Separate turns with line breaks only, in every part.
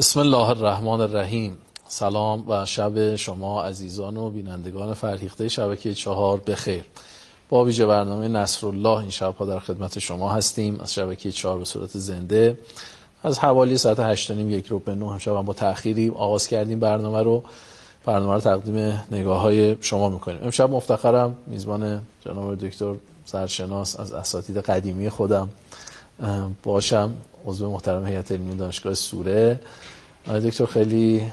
بسم الله الرحمن الرحیم. سلام و شب شما عزیزان و بینندگان فرهیخته شبکه چهار بخیر. با ویژه برنامه نصرالله این شبها در خدمت شما هستیم. از شبکه چهار به صورت زنده. از حوالی ساعت 8 نیم یک رو به 9 شب با تأخیری آغاز کردیم برنامه رو. برنامه رو تقدیم نگاه های شما می‌کنیم. امشب مفتخرم میزبان جناب دکتر سرشناس از اساتید قدیمی خودم. باشم. عضو محترم هیئت علمی دانشگاه سوره. آقای دکتر خیلی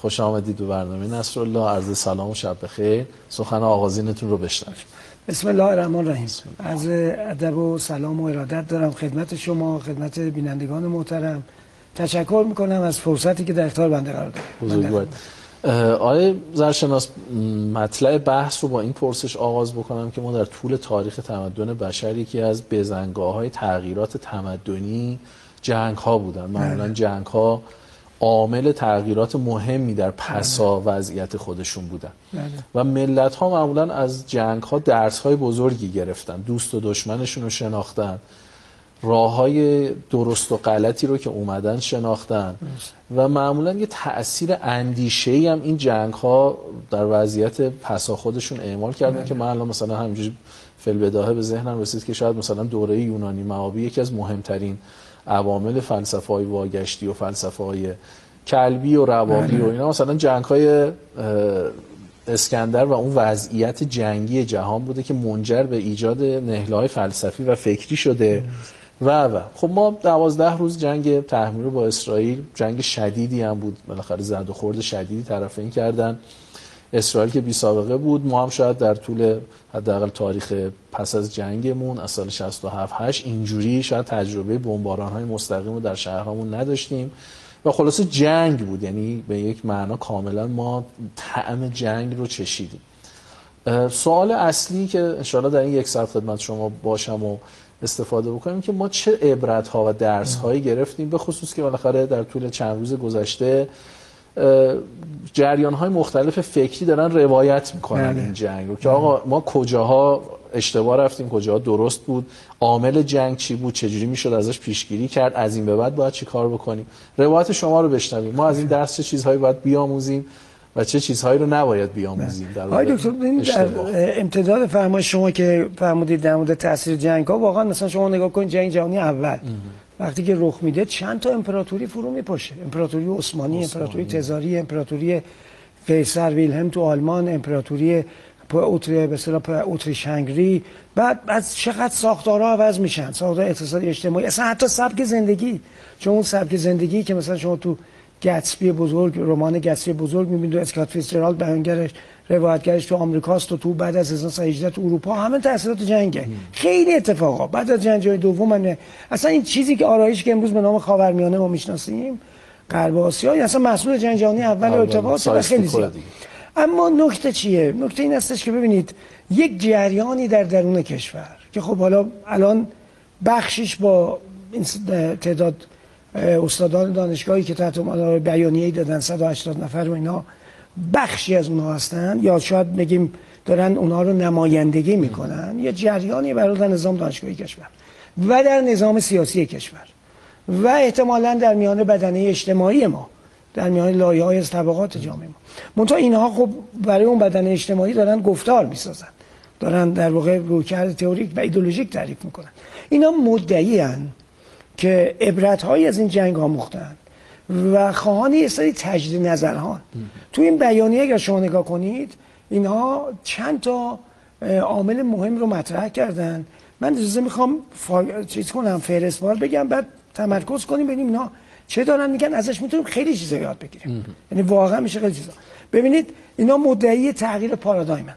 خوش آمدید به برنامه نصرالله. عرض سلام و شب بخیر. سخن آغازینتون رو بشنویم.
بسم الله الرحمن الرحیم. از ادب و سلام و ارادت دارم خدمت شما خدمت بینندگان محترم. تشکر می‌کنم از فرصتی که در اختیار بنده قرار
دارید آقای زرشناس مطلع بحث رو با این پرسش آغاز بکنم که ما در طول تاریخ تمدن بشر یکی از بزنگاه های تغییرات تمدنی جنگ ها بودن معمولا بله. جنگ ها عامل تغییرات مهمی در پسا بله. وضعیت خودشون بودن بله. و ملت ها معمولا از جنگ ها درس های بزرگی گرفتن دوست و دشمنشون رو شناختن راه های درست و غلطی رو که اومدن شناختن. و معمولا یه تاثیر اندیشه ای هم این جنگ ها در وضعیت پسا خودشون اعمال کردن که من الان مثلا همینجوری فل بداهه به ذهنم رسید که شاید مثلا دوره یونانی معابی یکی از مهمترین عوامل فلسفه های واگشتی و فلسفه های کلبی و روابی و بله. اینا مثلا جنگ های اسکندر و اون وضعیت جنگی جهان بوده که منجر به ایجاد نهله های فلسفی و فکری شده. و و. خب ما دوازده روز جنگ تحمیل با اسرائیل جنگ شدیدی هم بود. بالاخره زد و خورد شدیدی طرفین کردن. اسرائیل که بی سابقه بود ما هم شاید در طول حداقل تاریخ پس از جنگمون از سال 67 8 اینجوری شاید تجربه بمباران های مستقیم رو در شهرهامون نداشتیم. و خلاصه جنگ بود. یعنی به یک معنا کاملا ما طعم جنگ رو چشیدیم. سوال اصلی که انشاءالله در این یک ساعت خدمت شما باشم و استفاده بکنیم که ما چه عبرت ها و درس هایی گرفتیم به خصوص که بالاخره در طول چند روز گذشته جریان های مختلف فکری دارن روایت می‌کنن بله. این جنگ رو که آقا ما کجاها اشتباه رفتیم کجاها درست بود عامل جنگ چی بود چجوری می‌شد ازش پیشگیری کرد از این به بعد باید چی کار بکنیم روایت شما رو بشنویم ما از این درس چه چیزهایی باید بیاموزیم و چه چیزهایی رو نباید بیاموزیم در
آقای دکتر در امتداد فرمایش شما که فرمودید در مورد تاثیر جنگ ها واقعا مثلا شما نگاه کنید جنگ جهانی اول. وقتی که رخ میده چند تا امپراتوری فرو میپاشه. امپراتوری عثمانی امپراتوری تزاری امپراتوری قیصر ویلهم تو آلمان امپراتوری اوتری به اصطلاح اتریش هنگری بعد از چقدر ساختارها عوض میشن ساختار اقتصادی اجتماعی اصلا حتی سبک زندگی. چون اون سبک زندگی که مثلا شما تو گتسبی بزرگ رمان گتسبی بزرگ می‌بینید اسکات فیتزجرالد بیانگرش روایتگرش تو آمریکاست و تو بعد از 1918 تو اروپا. همه تاثیرات جنگه. خیلی اتفاقا. بعد از جنگ جهانی دوم اصلا این چیزی که آرایش که امروز به نام خاورمیانه ما می‌شناسیم غرب آسیا اصلا مسئول جنگ جهانی اول ارتباط خیلی زیاد. اما نکته چیه؟ نکته این هستش که ببینید یک جریانی در درون کشور که خب حالا الان بخشش با این تعداد استادان دانشگاهی که تحت بیانیه‌ای دادن 180 نفر و اینا بخشی از اونها هستن. یا شاید بگیم دارن اونها رو نمایندگی می‌کنن. یه جریانی برای در نظام دانشگاهی کشور و در نظام سیاسی کشور و احتمالا در میان بدنه اجتماعی ما در میان لایه های از طبقات جامعه ما. منتها اینها خب برای اون بدن اجتماعی دارن گفتار می‌سازن. دارن در واقع رویکرد تئوریک و ایدولوژیک تعریف می‌کنن. اینا مدعی که عبرت از این جنگ آموختن و خواهان یه سری تجدید نظرهان. تو این بیانیه اگر شما نگاه کنید اینها چند تا عامل مهم رو مطرح کردن. من اجازه می‌خوام فا... چیز کنم فهرستوار بگم بعد تمرکز کنیم ببینیم اینا چه دارن میگن ازش می‌تونیم خیلی چیزا یاد بگیریم. یعنی واقعا میشه خیلی چیزا. ببینید اینا مدعی تغییر پارادایمن.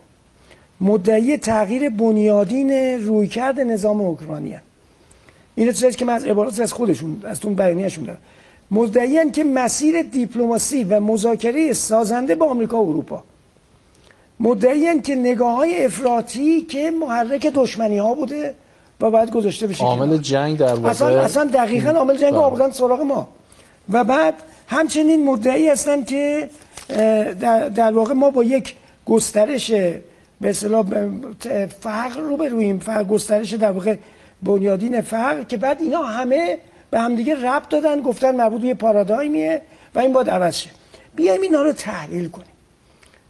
مدعی تغییر بنیادین رویکرد نظام اوکراینی این چیزی که من از عبارات از خودشون از اون بیانیه‌شون دارم. مدعیان که مسیر دیپلماسی و مذاکره سازنده با آمریکا و اروپا. مدعیان که نگاه های افراطی که محرک دشمنی ها بوده و بعد گذاشته بشه
عامل جنگ در واقع.
اصلا, اصلا دقیقا عامل جنگ بله. آوردن سراغ ما. و بعد همچنین مدعی هستن که در, در واقع ما با یک گسترش به اصطلاح فقر رو برویم. فقر گسترش در واقع بنیادین فقر که بعد اینا همه به همدیگه ربط دادن گفتن مربوط به پارادایمیه و این باید عوض شه. بیایم اینا رو تحلیل کنیم.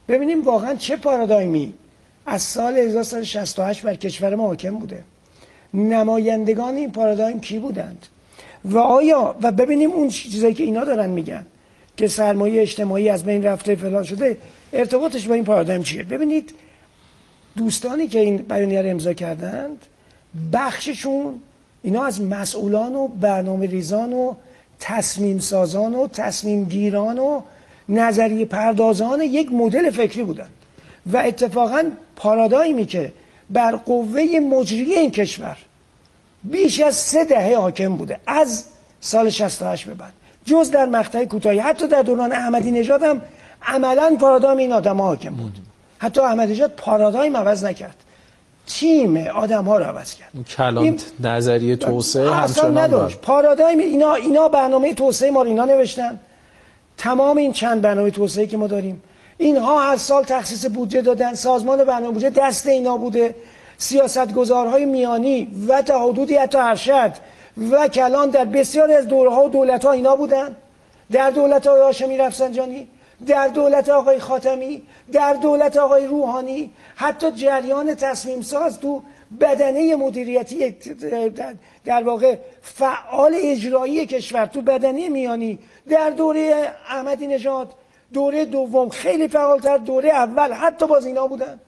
ببینیم واقعا چه پارادایمی از سال 1968 بر کشور ما حاکم بوده. نمایندگان این پارادایم کی بودند؟ و آیا و ببینیم اون چیزایی که اینا دارن میگن که سرمایه اجتماعی از بین رفته فلان شده ارتباطش با این پارادایم چیه؟ ببینید دوستانی که این بیانیه رو امضا کردند بخششون اینا از مسئولان و برنامه ریزان و تصمیم سازان و تصمیم گیران و نظریه پردازان یک مدل فکری بودند و اتفاقا پارادایمی که بر قوه مجری این کشور بیش از سه دهه حاکم بوده از سال 68 به بعد. جز در مقطع کوتاهی. حتی در دوران احمدی نژاد هم عملا پارادایم این آدم حاکم بود. حتی احمدی نژاد پارادایم عوض نکرد. تیم آدم ها رو عوض کرد.
کلان این... نظریه توسعه همچنان
نداشت پارادایم اینا اینا برنامه توسعه ما رو اینا نوشتن. تمام این چند برنامه توسعه که ما داریم. اینها هر سال تخصیص بودجه دادن سازمان برنامه بودجه دست اینا بوده. سیاستگزارهای میانی و تا حدودی حتی ارشد و کلان در بسیاری از دوره ها و دولت ها اینا بودن. در دولت های هاشمی رفسنجانی. در دولت آقای خاتمی در دولت آقای روحانی حتی جریان تصمیم ساز تو بدنه مدیریتی در واقع فعال اجرایی کشور تو بدنه میانی. در دوره احمدی نژاد دوره دوم خیلی فعالتر دوره اول حتی باز اینا بودن.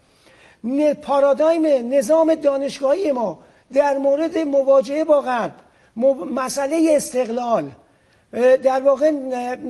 پارادایم نظام دانشگاهی ما در مورد مواجهه با غرب مسئله استقلال در واقع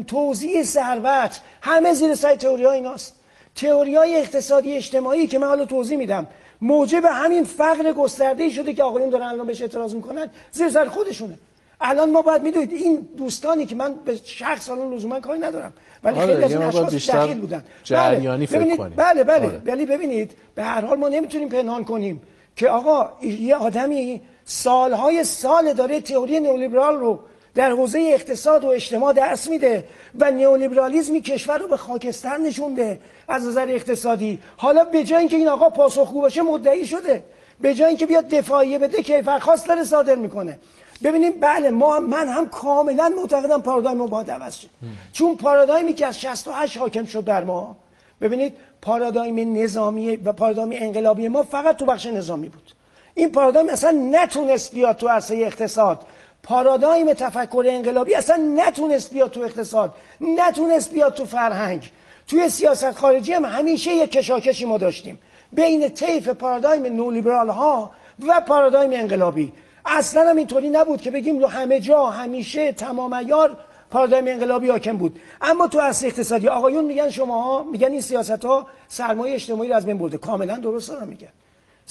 توضیح ثروت همه زیر سر تئوری های ایناست تئوری های اقتصادی اجتماعی که من حالا توضیح میدم موجب همین فقر گسترده شده که آقایون دارن الان بهش اعتراض می‌کنن زیر سر خودشونه الان ما باید می‌دونید این دوستانی که من به شخص الان لزوما کاری ندارم ولی
آره
خیلی از این اشخاص دخیل بودن بله.
فکر کنیم
بله بله
آره.
ولی ببینید به هر حال ما نمی‌تونیم پنهان کنیم که آقا یه آدمی سالهای سال داره تئوری نئولیبرال رو در حوزه اقتصاد و اجتماع درس میده و نئولیبرالیسمی کشور رو به خاکستر نشونده از نظر اقتصادی. حالا به جای اینکه این آقا پاسخگو باشه مدعی شده. به جای اینکه بیاد دفاعیه بده کیفرخواست داره صادر می‌کنه. ببینیم بله ما من هم کاملا معتقدم پارادایم ما باید عوض شد چون پارادایمی که از 68 حاکم شد در ما ببینید پارادایم نظامی و پارادایم انقلابی ما فقط تو بخش نظامی بود. این پارادایم اصلا نتونست بیاد تو عرصه اقتصاد. پارادایم تفکر انقلابی اصلا نتونست بیاد تو اقتصاد نتونست بیاد تو فرهنگ. توی سیاست خارجی هم همیشه یک کشاکشی ما داشتیم. بین طیف پارادایم نولیبرال ها و پارادایم انقلابی. اصلا هم اینطوری نبود که بگیم همه جا همیشه تمام ایار پارادایم انقلابی حاکم بود. اما تو اصل اقتصادی آقایون میگن شما میگن این سیاست ها سرمایه اجتماعی رو از بین برده. کاملا درست دارن میگن.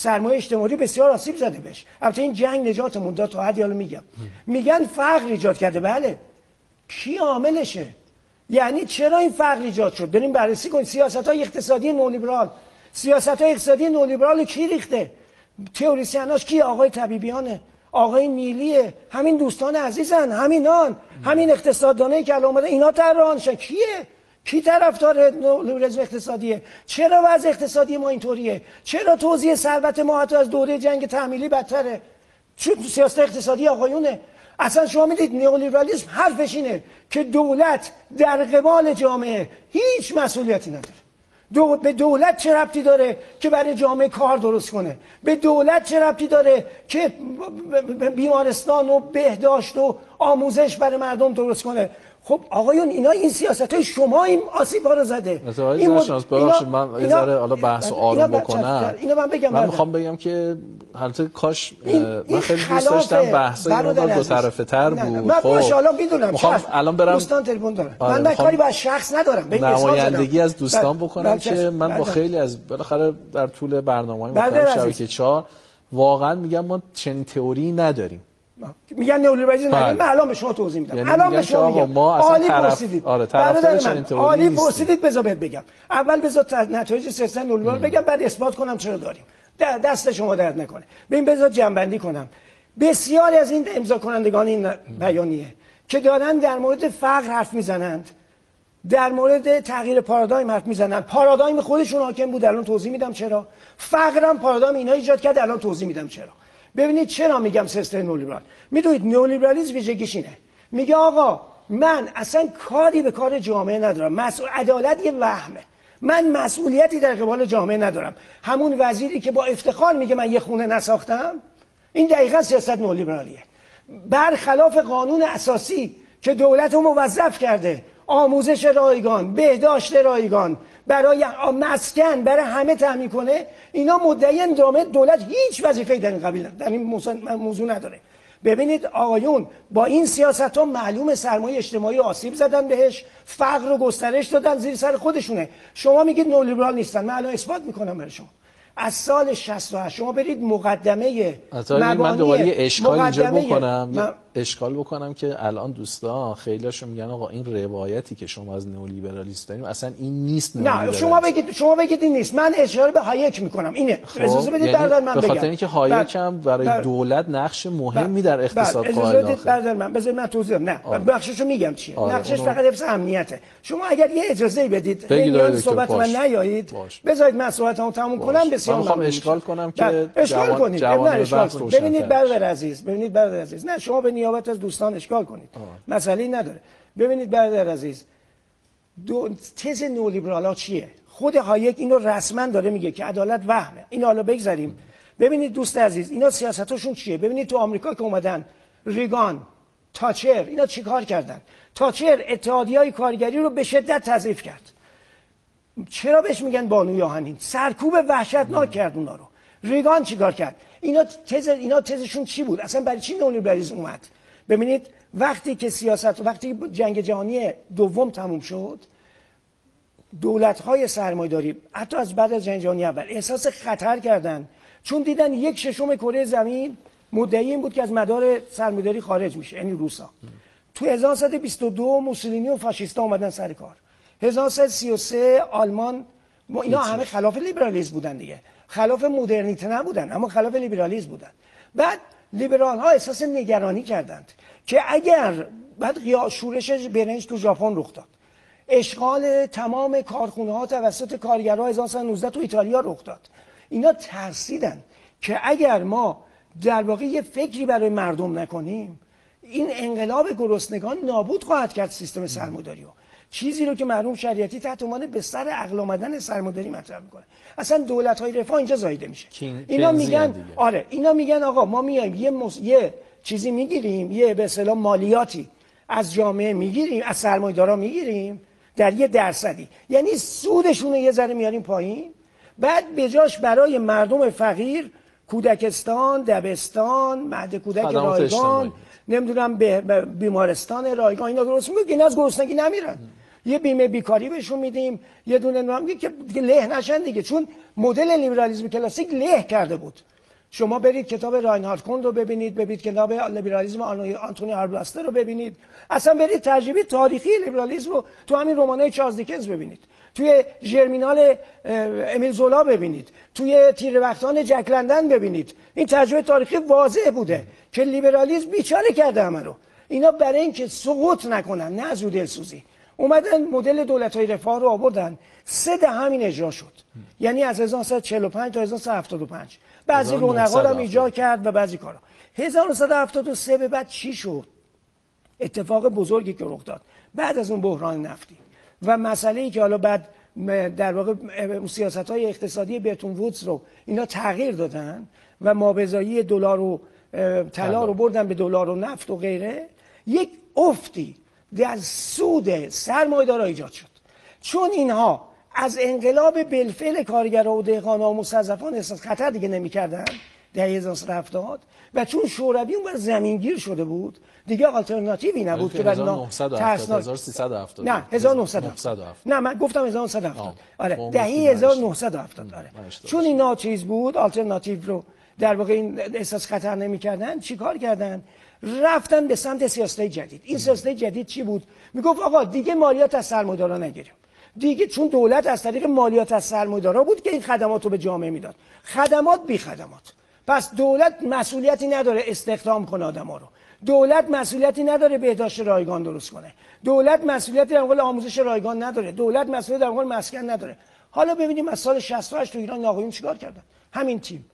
سرمایه اجتماعی بسیار آسیب زده بهش. البته این جنگ نجاتمون داد تا حدی حالا میگم. میگن فقر ایجاد کرده. بله. کی عاملشه؟ یعنی چرا این فقر ایجاد شد؟ بریم بررسی کنیم. سیاست های اقتصادی نولیبرال. سیاست های اقتصادی نولیبرال کی ریخته؟ تئوریسیناش کی؟ آقای طبیبیانه. آقای نیلیه. همین دوستان عزیزن. همینان. همین اقتصاددانه که الان اومده اینا طراحانشن. کیه؟ کی طرفدار نورزم اقتصادیه؟ چرا وضع اقتصادی ما اینطوریه؟ چرا توزیع ثروت ما حتی از دوره جنگ تحمیلی بدتره؟ چون سیاست اقتصادی آقایونه. اصلا شما می‌دید نئولیبرالیسم حرفش اینه که دولت در قبال جامعه هیچ مسئولیتی نداره. دو... به دولت چه ربطی داره که برای جامعه کار درست کنه؟ به دولت چه ربطی داره که بیمارستان و بهداشت و آموزش برای مردم درست کنه؟ خب آقایون اینا این سیاست های شما این آسیب ها رو زده
این مد... ببخشید من یه ذره حالا بحث آروم بکنم.
اینا من بگم
من می‌خوام بگم که البته کاش من خیلی دوست داشتم بحث این دو طرفه تر بود.
من خب. ماشاءالله می‌دونم.
می‌خوام الان برم
دوستان تلفن دارم آره من کاری با شخص ندارم.
نمایندگی از دوستان بکنم که من با خیلی از بالاخره در طول برنامه‌های مختلف شبکه 4 واقعا میگم ما چنین تئوری نداریم.
میگن نئولیبرالیسم بله. من الان به شما توضیح میدم.
یعنی
الان به شما میگم. عالی
طرف...
پرسیدید.
آره طرف
من عالی پرسیدید بذار بهت بگم. اول بذار نتایج سیاست نئولیبرال بگم بعد اثبات کنم چرا داریم. دست شما درد نکنه. ببین بذار جنبندی کنم. بسیاری از این امضا کنندگان این بیانیه که دارن در مورد فقر حرف می‌زنند در مورد تغییر پارادایم حرف می‌زنن پارادایم خودشون حاکم بود الان توضیح میدم چرا. فقرم پارادایم اینا ایجاد کرد الان توضیح میدم چرا. ببینید چرا میگم سیستم نولیبرال. می‌دونید نولیبرالیسم ویژگیش اینه. میگه آقا من اصلا کاری به کار جامعه ندارم. مسئول عدالت یه وهمه. من مسئولیتی در قبال جامعه ندارم. همون وزیری که با افتخار میگه من یه خونه نساختم این دقیقا سیاست نولیبرالیه. برخلاف قانون اساسی که دولت رو موظف کرده آموزش رایگان بهداشت رایگان برای مسکن برای همه تامین کنه اینا مدعی جامعه دولت هیچ وظیفه‌ای در این قبیل در این موضوع نداره. ببینید آقایون با این سیاست ها معلوم سرمایه اجتماعی آسیب زدن بهش فقر رو گسترش دادن زیر سر خودشونه. شما میگید نولیبرال نیستن. من الان اثبات می‌کنم برای شما. از سال 68 شما برید مقدمه
مبانی من دوباره اشکال اینجا بکنم. اشکال بکنم که الان دوستان خیلیاشون میگن آقا این روایتی که شما از نئولیبرالیسم داریم اصلا این نیست
نه شما بگید شما بگید این نیست. من اشاره به هایک می‌کنم. اینه. خب اجازه بدید
یعنی
من بگم
به خاطر اینکه هایک هم برای بر... دولت نقش مهمی در اقتصاد قائل
اجازه بدید بعد من. بذار من توضیح نه. نقششو میگم چیه. آره. نقشش فقط حفظ امنیته. شما اگر یه اجازه بدید
بگید
صحبت من نیایید. بذارید من صحبتمو تموم کنم. بسیار
من اشکال کنم که
اشکال کنید. اشکال کنید. ببینید برادر عزیز. ببینید برادر عزیز. نه شما نیابت از دوستان اشکال کنید. مسئله نداره. ببینید برادر عزیز دو تز نولیبرال ها چیه؟ خود هایک اینو رسما داره میگه که عدالت وهمه. این حالا بگذاریم. ببینید دوست عزیز اینا سیاستاشون چیه؟ ببینید تو آمریکا که اومدن ریگان تاچر اینا چیکار کردن؟ تاچر اتحادی های کارگری رو به شدت تضعیف کرد. چرا بهش میگن بانوی آهنین؟ سرکوب وحشتناک کرد اونا رو. ریگان چیکار کرد؟ اینا تز اینا تزشون چی بود؟ اصلا برای چی نولیبرالیسم اومد؟ ببینید وقتی که سیاست وقتی جنگ جهانی دوم تموم شد دولت های سرمایداری حتی از بعد از جنگ جهانی اول احساس خطر کردن. چون دیدن یک ششم کره زمین مدعی این بود که از مدار سرمایداری خارج میشه یعنی روسا. تو 1922 موسولینی و فاشیستا اومدن سر کار. 1933 آلمان اینا همه خلاف لیبرالیسم بودن دیگه. خلاف مدرنیته نبودن اما خلاف لیبرالیسم بودن. بعد لیبرال ها احساس نگرانی کردند که اگر بعد شورش برنج تو ژاپن رخ داد. اشغال تمام کارخونه ها توسط کارگرها 1919 تو ایتالیا رخ داد. اینا ترسیدن که اگر ما در واقع یه فکری برای مردم نکنیم این انقلاب گرسنگان نابود خواهد کرد سیستم سرمایه‌داری رو چیزی رو که مرحوم شریعتی تحت عنوان به سر عقل آمدن سرمایه‌داری مطرح می‌کنه. اصلا دولت های رفاه اینجا زایده میشه. اینا میگن آره اینا میگن آقا ما میایم یه, یه چیزی می‌گیریم یه به اصطلاح مالیاتی از جامعه می‌گیریم از سرمایه‌دارا می‌گیریم در یه درصدی. یعنی سودشون رو یه ذره میاریم پایین. بعد به جاش برای مردم فقیر کودکستان دبستان مهد کودک رایگان نمی‌دونم به بیمارستان رایگان اینا درست میگه اینا از گرسنگی نمیرن. یه بیمه بیکاری بهشون میدیم یه دونه نام که له نشن دیگه. چون مدل لیبرالیسم کلاسیک له کرده بود. شما برید کتاب راینهارد کون رو ببینید ببینید کتاب لیبرالیسم آنتونی آربلاستر رو ببینید. اصلا برید تجربه تاریخی لیبرالیسم رو تو همین رمانای چارلز دیکنز ببینید. توی جرمینال امیل زولا ببینید. توی تیر وقتان جک لندن ببینید. این تجربه تاریخی واضح بوده که لیبرالیسم بیچاره کرده همه رو. اینا برای اینکه سقوط نکنن نه از دلسوزی. اومدن مدل دولت های رفاه رو آوردن. سه ده همین اجرا شد. یعنی از 1945 تا 1975 بعضی رونقا رو ایجاد کرد و بعضی کارا. 1973 به بعد چی شد؟ اتفاق بزرگی که رخ داد. بعد از اون بحران نفتی. و مسئله ای که حالا بعد در واقع سیاست های اقتصادی برتون وودز رو اینا تغییر دادن و مابزایی دلار و طلا رو بردن به دلار و نفت و غیره یک افتی در سود سرمایه‌دارا ایجاد شد. چون اینها از انقلاب بلفل کارگرا و دهقانا و مستضعفان احساس خطر دیگه نمی‌کردن در 1970 و چون شوروی اون بر زمینگیر شده بود دیگه آلترناتیوی نبود که
بعد 1370
نه 1970 نه من گفتم 1970 آره دهه 1970 آره. چون این چیز بود آلترناتیو رو در واقع این احساس خطر نمی‌کردن چیکار کردن؟ رفتن به سمت سیاست جدید. این سیاست جدید چی بود؟ می‌گفت آقا دیگه مالیات از سرمایه‌دارا نگیریم. دیگه چون دولت از طریق مالیات از سرمایه‌دارا بود که این خدمات رو به جامعه می‌داد. خدمات بی خدمات. پس دولت مسئولیتی نداره استخدام کنه آدما رو. دولت مسئولیتی نداره بهداشت رایگان درست کنه. دولت مسئولیتی در آموزش رایگان نداره. دولت مسئولیت در مسکن نداره. حالا ببینیم از سال 68 تو ایران ناقایون چیکار کردن؟ همین تیم.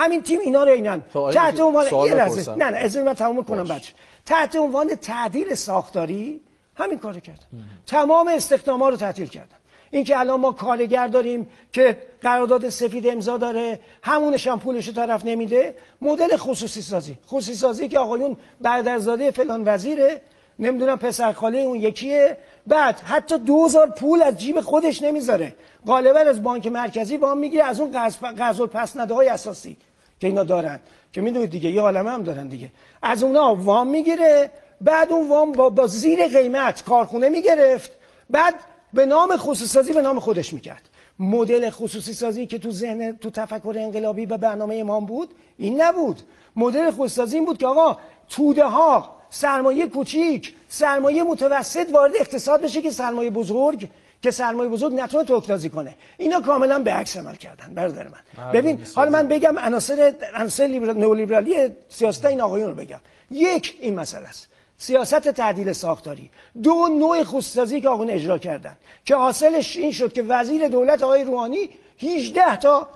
همین تیم اینا رو اینن تحت عنوان یه لحظه. نه نه از من تمام کنم. بچه. تحت عنوان تعدیل ساختاری همین کارو کردن تمام استخدام‌ها رو تعطیل کردن اینکه الان ما کارگر داریم که قرارداد سفید امضا داره همونش هم پولش رو طرف نمیده مدل خصوصی سازی. خصوصی سازی که آقایون برادرزاده فلان وزیره نمی‌دونم پسر خاله اون یکیه. بعد حتی دوزار پول از جیب خودش نمی‌ذاره. غالبا از بانک مرکزی وام می‌گیره از اون قرض قرض الپسنده های اساسی. که اینا دارن. که می‌دونید دیگه یه عالمه هم دارن دیگه. از اونا وام می‌گیره بعد اون وام با, با زیر قیمت کارخونه می‌گرفت بعد به نام خصوصی سازی به نام خودش می‌کرد. مدل خصوصی سازی که تو ذهن تو تفکر انقلابی و برنامه امام بود این نبود. مدل خصوصی سازی این بود که آقا توده ها سرمایه کوچیک سرمایه متوسط وارد اقتصاد بشه که سرمایه بزرگ که سرمایه بزرگ نتونه توکتازی کنه. اینا کاملا به عکس عمل کردن برادر من. ببین حالا من بگم عناصر عناصر لیبرال نئولیبرالی سیاست این آقایون رو بگم. یک این مسئله است. سیاست تعدیل ساختاری. دو نوع خصوصی که آقایون اجرا کردن. که حاصلش این شد که وزیر دولت آقای روحانی 18 تا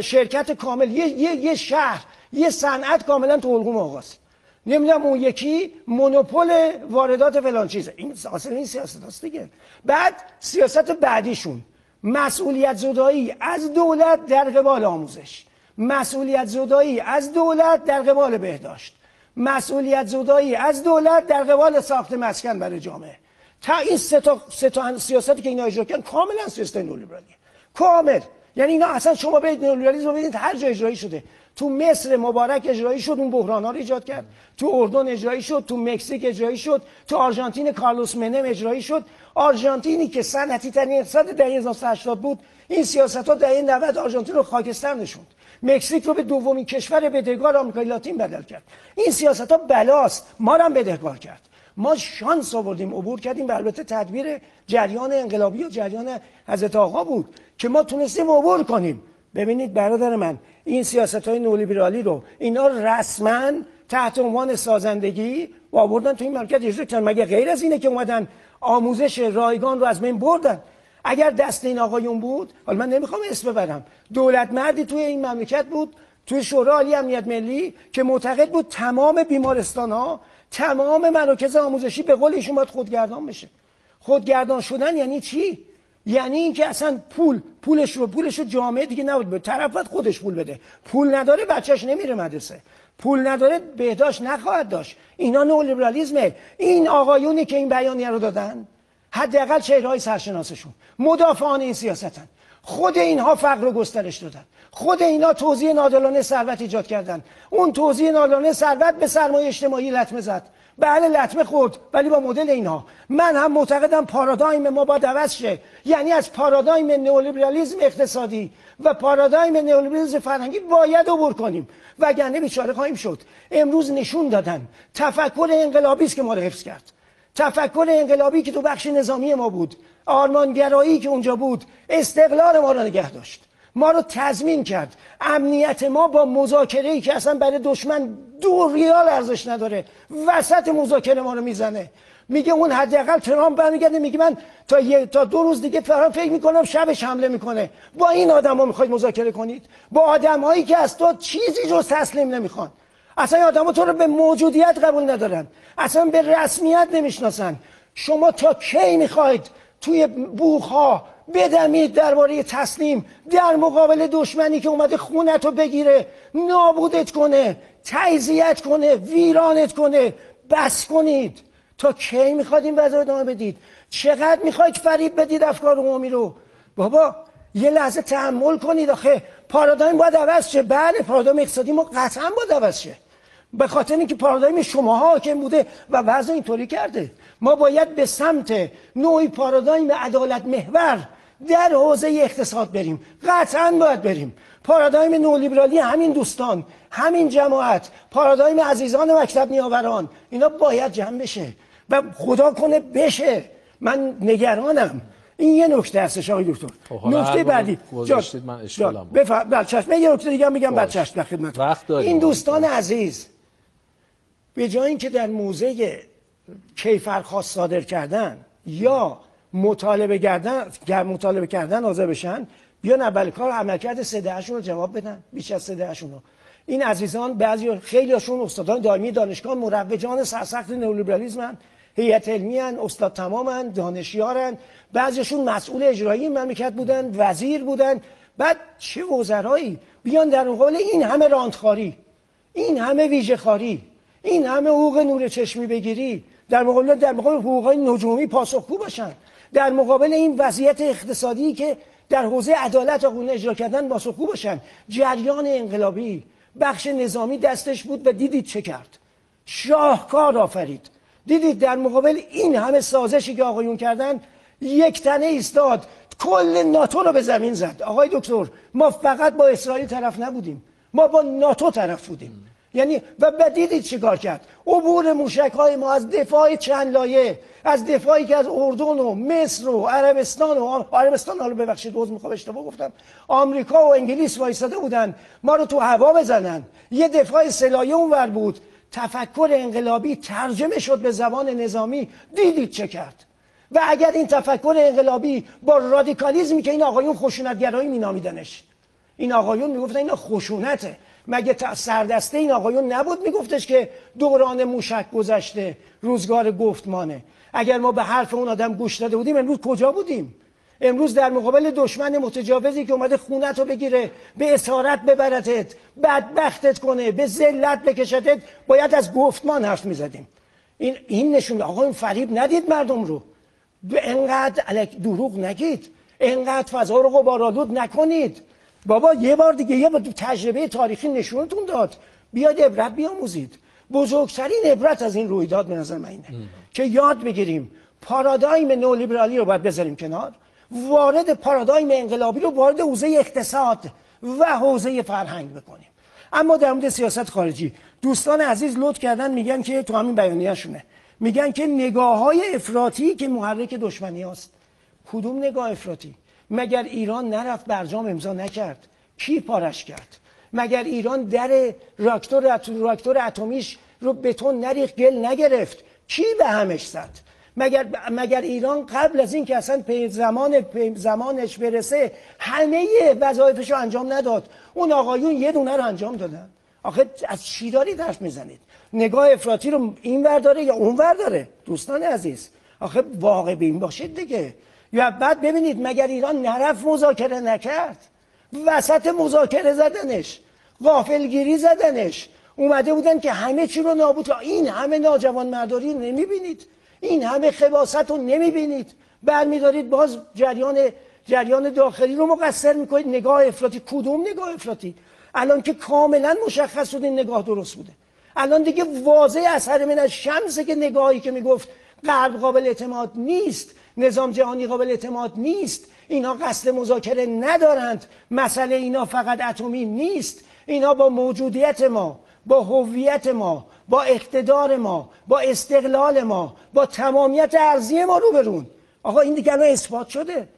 شرکت کامل یه, یه, یه شهر یه صنعت کاملا تو حلقوم آقاست نمی‌دونم اون یکی مونوپول واردات فلان چیزه. این اصلا این سیاست هست دیگه. بعد سیاست بعدیشون. مسئولیت زدایی از دولت در قبال آموزش. مسئولیت زدایی از دولت در قبال بهداشت. مسئولیت زدایی از دولت در قبال ساخت مسکن برای جامعه. تا این سه تا, سه تا سیاستی که اینا اجرا کردن کاملا سیاست نولیبرالیه. کامل. یعنی اینا اصلا شما برید نئولیبرالیسم رو ببینید هر جا اجرایی شده. تو مصر مبارک اجرایی شد اون بحران ها رو ایجاد کرد. تو اردن اجرایی شد تو مکزیک اجرایی شد تو آرژانتین کارلوس منم اجرایی شد. آرژانتینی که صنعتی ترین اقتصاد دهه 1980 بود این سیاست ها دهه 90 آرژانتین رو خاکستر نشوند. مکزیک رو به دومین کشور بدهکار آمریکای لاتین بدل کرد. این سیاست ها بلاست ما هم بدهکار کرد. ما شانس آوردیم عبور کردیم و البته تدبیر جریان انقلابی و جریان حضرت آقا بود که ما تونستیم عبور کنیم. ببینید برادر من این سیاست های نولیبرالی رو. اینا رسما تحت عنوان سازندگی و آوردن تو این مملکت. اجرا کردن مگه غیر از اینه که اومدن آموزش رایگان رو از بین بردن؟ اگر دست این آقایون بود حالا من نمی‌خوام اسم ببرم. دولت مردی توی این مملکت بود توی شورای عالی امنیت ملی که معتقد بود تمام بیمارستان ها تمام مراکز آموزشی به قول ایشون باید خودگردان بشه. خودگردان شدن یعنی چی؟ یعنی اینکه اصلا پول پولش رو پولش رو جامعه دیگه نبود. به طرف باید خودش پول بده. پول نداره بچهش نمیره مدرسه. پول نداره بهداشت نخواهد داشت. اینا نئولیبرالیسمه این آقایونی که این بیانیه رو دادن حداقل چهرهای سرشناسشون. مدافعان این سیاستن. خود اینها فقر رو گسترش دادن. خود اینا توزیع نادلانه ثروت ایجاد کردن. اون توزیع نادلانه ثروت به سرمایه اجتماعی لطمه زد. بله لطمه خورد ولی با مدل اینها. من هم معتقدم پارادایم ما باید عوض شه. یعنی از پارادایم نئولیبرالیسم اقتصادی و پارادایم نئولیبرالیسم فرهنگی باید عبور کنیم. وگرنه بیچاره خواهیم شد. امروز نشون دادن. تفکر انقلابی است که ما رو حفظ کرد. تفکر انقلابی که تو بخش نظامی ما بود. آرمانگرایی که اونجا بود. استقلال ما رو نگه داشت. ما رو تضمین کرد. امنیت ما با مذاکره ای که اصلا برای دشمن دو ریال ارزش نداره وسط مذاکره ما رو می‌زنه. میگه اون حداقل ترامپ برمیگرده میگه من تا یه تا دو روز دیگه فرام فکر می‌کنم شبش حمله می‌کنه. با این آدما می‌خواید مذاکره کنید؟ با آدمایی که از تو چیزی جز تسلیم نمی‌خوان. اصلا آدما تو رو به موجودیت قبول ندارن. اصلا به رسمیت نمی‌شناسن. شما تا کی می‌خواید توی بوخ ها بدمید درباره تسلیم در مقابل دشمنی که اومده خونت رو بگیره. نابودت کنه تجزیت کنه ویرانت کنه. بس کنید. تا کی می‌خواد این وضع ادامه بدید؟ چقدر می‌خواید فریب بدید افکار عمومی رو؟ بابا یه لحظه تحمل کنید آخه. پارادایم باید عوض شه. بله پارادایم اقتصادی ما قطعا باید عوض شه. به خاطر اینکه پارادایم شماها حاکم بوده و وضع اینطوری کرده. ما باید به سمت نوعی پارادایم عدالت محور در حوزه اقتصاد بریم. قطعا باید بریم. پارادایم نولیبرالی همین دوستان همین جماعت پارادایم عزیزان مکتب نیاوران اینا باید جمع بشه و خدا کنه بشه. من نگرانم. این یه نکته هستش آقای دکتر.
خب،
نکته بعدی.
گذاشتید من اشکالم
چشم من یه نکته دیگه میگم بعد. چشم در خدمت. این دوستان عزیز به جای اینکه در موزه کیفرخواست صادر کردن یا مطالبه کردن مطالبه کردن حاضر بشن بیان اول کار عملکرد سه دهشون رو جواب بدن بیش از دهشون رو. این عزیزان بعضی خیلیشون استادان دائمی دانشگاه مروجان سرسخت نئولیبرالیسم هیئت علمی هن، استاد تمامن دانشیارن بعضیشون مسئول اجرایی مملکت بودن وزیر بودن. بعد چه وزرایی؟ بیان در مقابل این همه راندخاری این همه ویژه خاری این همه حقوق نور چشمی بگیری. در مقابل در مقابل حقوق نجومی پاسخگو باشن. در مقابل این وضعیت اقتصادی که در حوزه عدالت آقایون اجرا کردن پاسخگو باشن. جریان انقلابی بخش نظامی دستش بود و دیدید چه کرد؟ شاهکار آفرید. دیدید در مقابل این همه سازشی که آقایون کردن یک تنه ایستاد کل ناتو رو به زمین زد. آقای دکتر ما فقط با اسرائیل طرف نبودیم. ما با ناتو طرف بودیم. یعنی و بعد دیدید چیکار کرد؟ عبور موشک های ما از دفاع چند لایه از دفاعی که از اردن و مصر و عربستان و عربستان حالا ببخشید روز می‌خوام اشتباه گفتم. آمریکا و انگلیس وایساده بودن ما رو تو هوا بزنن. یه دفاع سلایه اونور بود. تفکر انقلابی ترجمه شد به زبان نظامی. دیدید چه کرد؟ و اگر این تفکر انقلابی با رادیکالیزمی که این آقایون خشونتگرایی مینامیدنش این آقایون می‌گفتن اینا خشونته. مگه سردسته این آقایون نبود میگفتش که دوران موشک گذشته روزگار گفتمانه؟ اگر ما به حرف اون آدم گوش داده بودیم امروز کجا بودیم؟ امروز در مقابل دشمن متجاوزی که اومده خونت رو بگیره به اسارت ببرتت بدبختت کنه به ذلت بکشتت باید از گفتمان حرف می‌زدیم. این این نشون آقا این فریب ندید مردم رو. انقدر دروغ نگید. انقدر فضا رو غبارآلود نکنید. بابا یه بار دیگه یه تجربه تاریخی نشونتون داد. بیاد عبرت بیاموزید. بزرگترین عبرت از این رویداد به نظر من اینه که یاد بگیریم پارادایم نولیبرالی رو باید بذاریم کنار وارد پارادایم انقلابی رو وارد حوزه اقتصاد و حوزه فرهنگ بکنیم. اما در مورد سیاست خارجی دوستان عزیز لطف کردن میگن که تو همین بیانیه‌شونه. میگن که نگاه های افراطی که محرک دشمنی هست کدوم نگاه افراطی؟ مگر ایران نرفت برجام امضا نکرد؟ کی پارش کرد؟ مگر ایران در راکتور راکتور اتمیش رو بتون نریخت گل نگرفت؟ کی به همش زد؟ مگر مگر ایران قبل از این که اصلا پی زمان پی زمانش برسه همه وظایفش رو انجام نداد. اون آقایون یه دونه رو انجام دادن. آخه از چی داری حرف می‌زنید؟ نگاه افراطی رو این ور داره یا اون ور داره دوستان عزیز. آخه واقع بین باشید دیگه. یا بعد ببینید مگر ایران نرف مذاکره نکرد. وسط مذاکره زدنش غافلگیری زدنش. اومده بودن که همه چی رو نابود این همه ناجوان مرداری نمی‌بینید. این همه خباست رو نمی‌بینید. برمیدارید باز جریان جریان داخلی رو مقصر می‌کنید. نگاه افراطی. کدوم نگاه افراطی؟ الان که کاملا مشخص شد این نگاه درست بوده. الان دیگه واضح اثر من از شمسه که نگاهی که می‌گفت غرب قابل اعتماد نیست. نظام جهانی قابل اعتماد نیست. اینا قصد مذاکره ندارند. مسئله اینا فقط اتمی نیست. اینا با موجودیت ما با هویت ما با اقتدار ما با استقلال ما با تمامیت ارزی ما رو برون آقا این دیگه الان اثبات شده.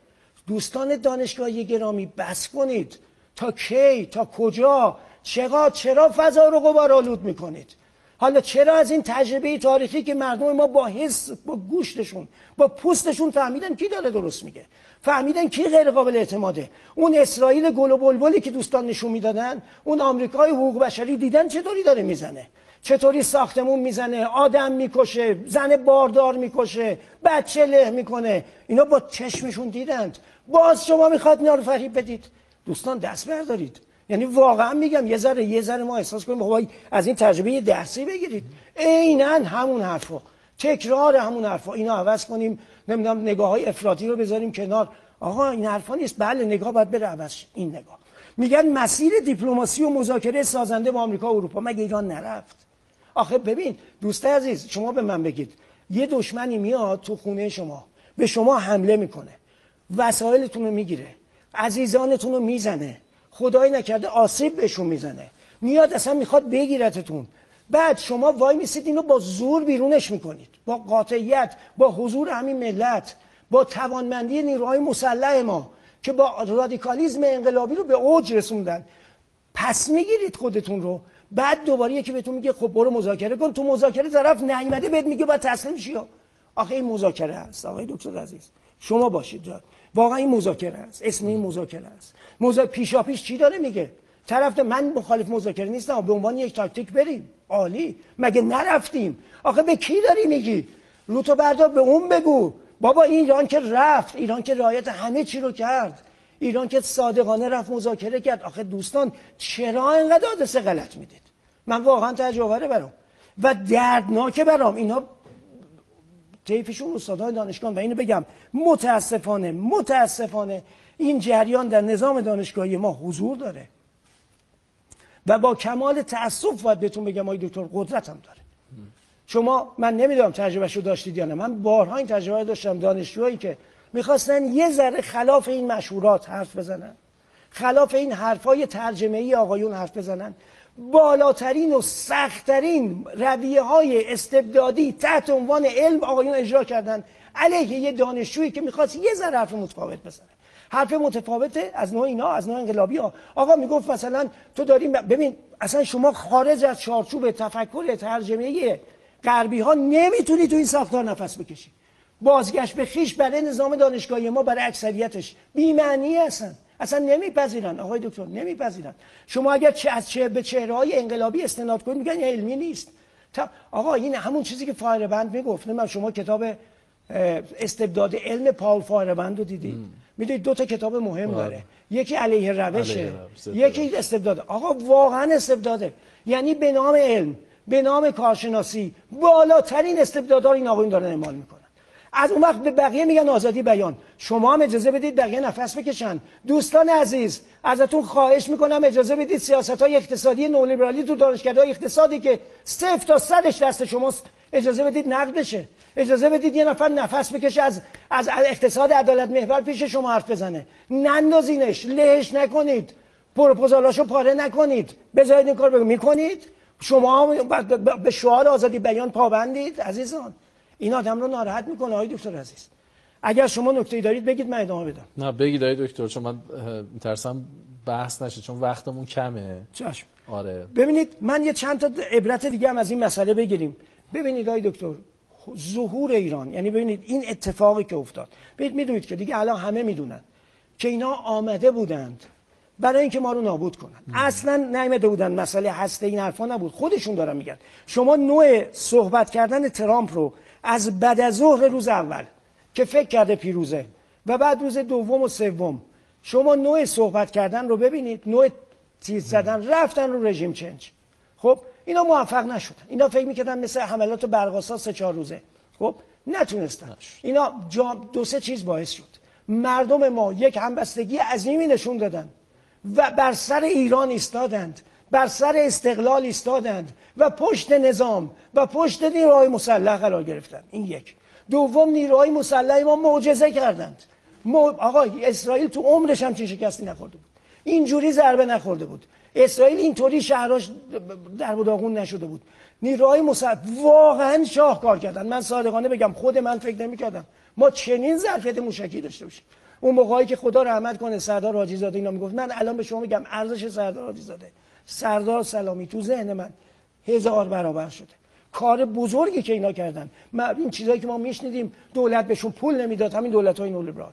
دوستان دانشگاهی گرامی بس کنید. تا کی؟ تا کجا؟ چقدر؟ چرا فضا رو غبار آلود می‌کنید؟ حالا چرا از این تجربه تاریخی که مردم ما با حس با گوشتشون با پوستشون فهمیدن کی داره درست میگه؟ فهمیدن کی غیر قابل اعتماده؟ اون اسرائیل گل و بلبلی که دوستان نشون می‌دادن اون آمریکای حقوق بشری دیدن چطوری داره می‌زنه؟ چطوری ساختمون می‌زنه؟ آدم می‌کشه زن باردار می‌کشه بچه له می‌کنه؟ اینا با چشمشون دیدند. باز شما می‌خواد اینا رو فریب بدید. دوستان دست بردارید. یعنی واقعا میگم یه ذره یه ذره ما احساس کنیم خب از این تجربه درسی بگیرید. عینا همون حرفا. تکرار همون حرفا. اینا عوض کنیم. نمی‌دونم نگاه های افراطی رو بذاریم کنار. آقا این حرفا نیست. بله نگاه باید بره عوض این نگاه. میگن مسیر دیپلماسی و مذاکره سازنده با آمریکا و اروپا. مگه ایران نرفت؟ آخه ببین دوست عزیز شما به من بگید. یه دشمنی میاد تو خونه شما. به شما حمله می‌کنه. وسایلتون رو می‌گیره. عزیزانتون رو می‌زنه. خدایی نکرده آسیب بهشون می‌زنه. میاد اصلا می‌خواد بگیرتتون. بعد شما وای میسید اینو با زور بیرونش می‌کنید. با قاطعیت با حضور همین ملت با توانمندی نیروهای مسلح ما که با رادیکالیزم انقلابی رو به اوج رسوندن. پس می‌گیرید خودتون رو. بعد دوباره یکی بهتون میگه خب برو مذاکره کن. تو مذاکره طرف نیومده بهت میگه باید تسلیم شی. آخه این مذاکره هست. آقای دکتر عزیز شما باشید جا. واقعا این مذاکره است. اسم این مذاکره است. موزا پیشا پیش چی داره میگه؟ طرف من مخالف مذاکره نیستم به عنوان یک تاکتیک بریم. عالی. مگه نرفتیم؟ آخه به کی داری میگی؟ رو تو بردار به اون بگو. بابا ایران که رفت ایران که رایت همه چی رو کرد. ایران که صادقانه رفت مذاکره کرد. آخه دوستان چرا اینقدر حادثه غلط می‌دید؟ من واقعا تجاوره برام. و دردناکه برام. اینا طیفشون استادان دانشگاه و اینو بگم متاسفانه متاسفانه این جریان در نظام دانشگاهی ما حضور داره. و با کمال تاسف باید بهتون بگم آقای دکتر قدرت هم داره. شما من نمی‌دونم تجربهشو داشتید یا نه من بارها این تجربه داشتم دانشجوهایی که می‌خواستن یه ذره خلاف این مشهورات حرف بزنن خلاف این حرفای ترجمه ای آقایون حرف بزنن. بالاترین و سختترین رویه های استبدادی تحت عنوان علم آقایون اجرا کردن. علیه یه دانشجویی که می‌خواست یه ذره حرف متفاوت بزنه. حرف متفاوته از نوع اینا از نوع انقلابی ها. آقا می‌گفت مثلا تو داریم ببین اصلا شما خارج از چارچوب تفکر ترجمه غربی ها نمی‌تونی تو این ساختار نفس بکشی. بازگشت به خیش برای نظام دانشگاهی ما برای اکثریتش. بی‌معنی هستن اصلا نمیپذیرن. آقای دکتر نمیپذیرن. شما اگر چه از چه به چهره های انقلابی استناد کنید میگن علمی نیست. آقا این همون چیزی که فایربند می‌گفت. من شما کتاب استبداد علم پاول فایربند رو دیدید؟ می‌دونید دو تا کتاب مهم بله. داره. یکی علیه روشه یکی استبداد. آقا واقعا استبداده یعنی به نام علم به نام کارشناسی بالاترین استبدادها این آقایون دارن اعمال می‌کنن. از اون وقت به بقیه میگن آزادی بیان. شما هم اجازه بدید بقیه نفس بکشن. دوستان عزیز ازتون خواهش می‌کنم اجازه بدید سیاست های اقتصادی نولیبرالی تو های اقتصادی که صفر تا صدش دست شماست اجازه بدید نقد بشه. اجازه بدید یه نفر نفس بکشه از از اقتصاد عدالت محور پیش شما حرف بزنه. نندازینش لهش نکنید. پروپوزالاشو پاره نکنید. بذارید این کار بگو می‌کنید شما به شعار آزادی بیان پابندید عزیزان. این آدم رو ناراحت می‌کنه آقای دکتر عزیز. اگر شما نکته دارید بگید من ادامه بدم.
نه بگید آقای دکتر چون من میترسم بحث نشه چون وقتمون کمه.
چشم.
آره.
ببینید من یه چند تا عبرت دیگه هم از این مسئله بگیریم. ببینید آقای دکتر ظهور ایران یعنی ببینید این اتفاقی که افتاد. ببینید می‌دونید که دیگه الان همه می‌دونن که اینا آمده بودند برای اینکه ما رو نابود کنن. اصلا نیامده بودن مسئله هسته این حرفا نبود. خودشون دارن میگن. شما نوع صحبت کردن ترامپ رو از بعد از ظهر روز اول که فکر کرده پیروزه و بعد روز دوم و سوم. شما نوع صحبت کردن رو ببینید نوع تیز زدن رفتن رو رژیم چنج. خب اینا موفق نشدن. اینا فکر می‌کردن مثل حملات برقاسا سه چهار روزه. خب نتونستن. اینا دو سه چیز باعث شد. مردم ما یک همبستگی عظیمی نشون دادن و بر سر ایران ایستادند. بر سر استقلال ایستادند و پشت نظام و پشت نیروهای مسلح قرار گرفتند. این یک. دوم نیروهای مسلح ما معجزه کردند. آقا اسرائیل تو عمرش هم چه شکستی نخورده بود. اینجوری ضربه نخورده بود. اسرائیل اینطوری شهراش در داغون نشده بود. نیروهای مسلح واقعا شاهکار کردن من صادقانه بگم خود من فکر نمی‌کردم. ما چنین ظرفیت موشکی داشته باشیم. اون موقعی که خدا رحمت کنه سردار حاجی زاده اینا می‌گفت من الان به شما میگم ارزش سردار حاجی زاده. سردار سلامی تو ذهن من هزار برابر شده. کار بزرگی که اینا کردن. این چیزایی که ما میشنیدیم دولت بهشون پول نمی‌داد. همین دولت های نولیبرال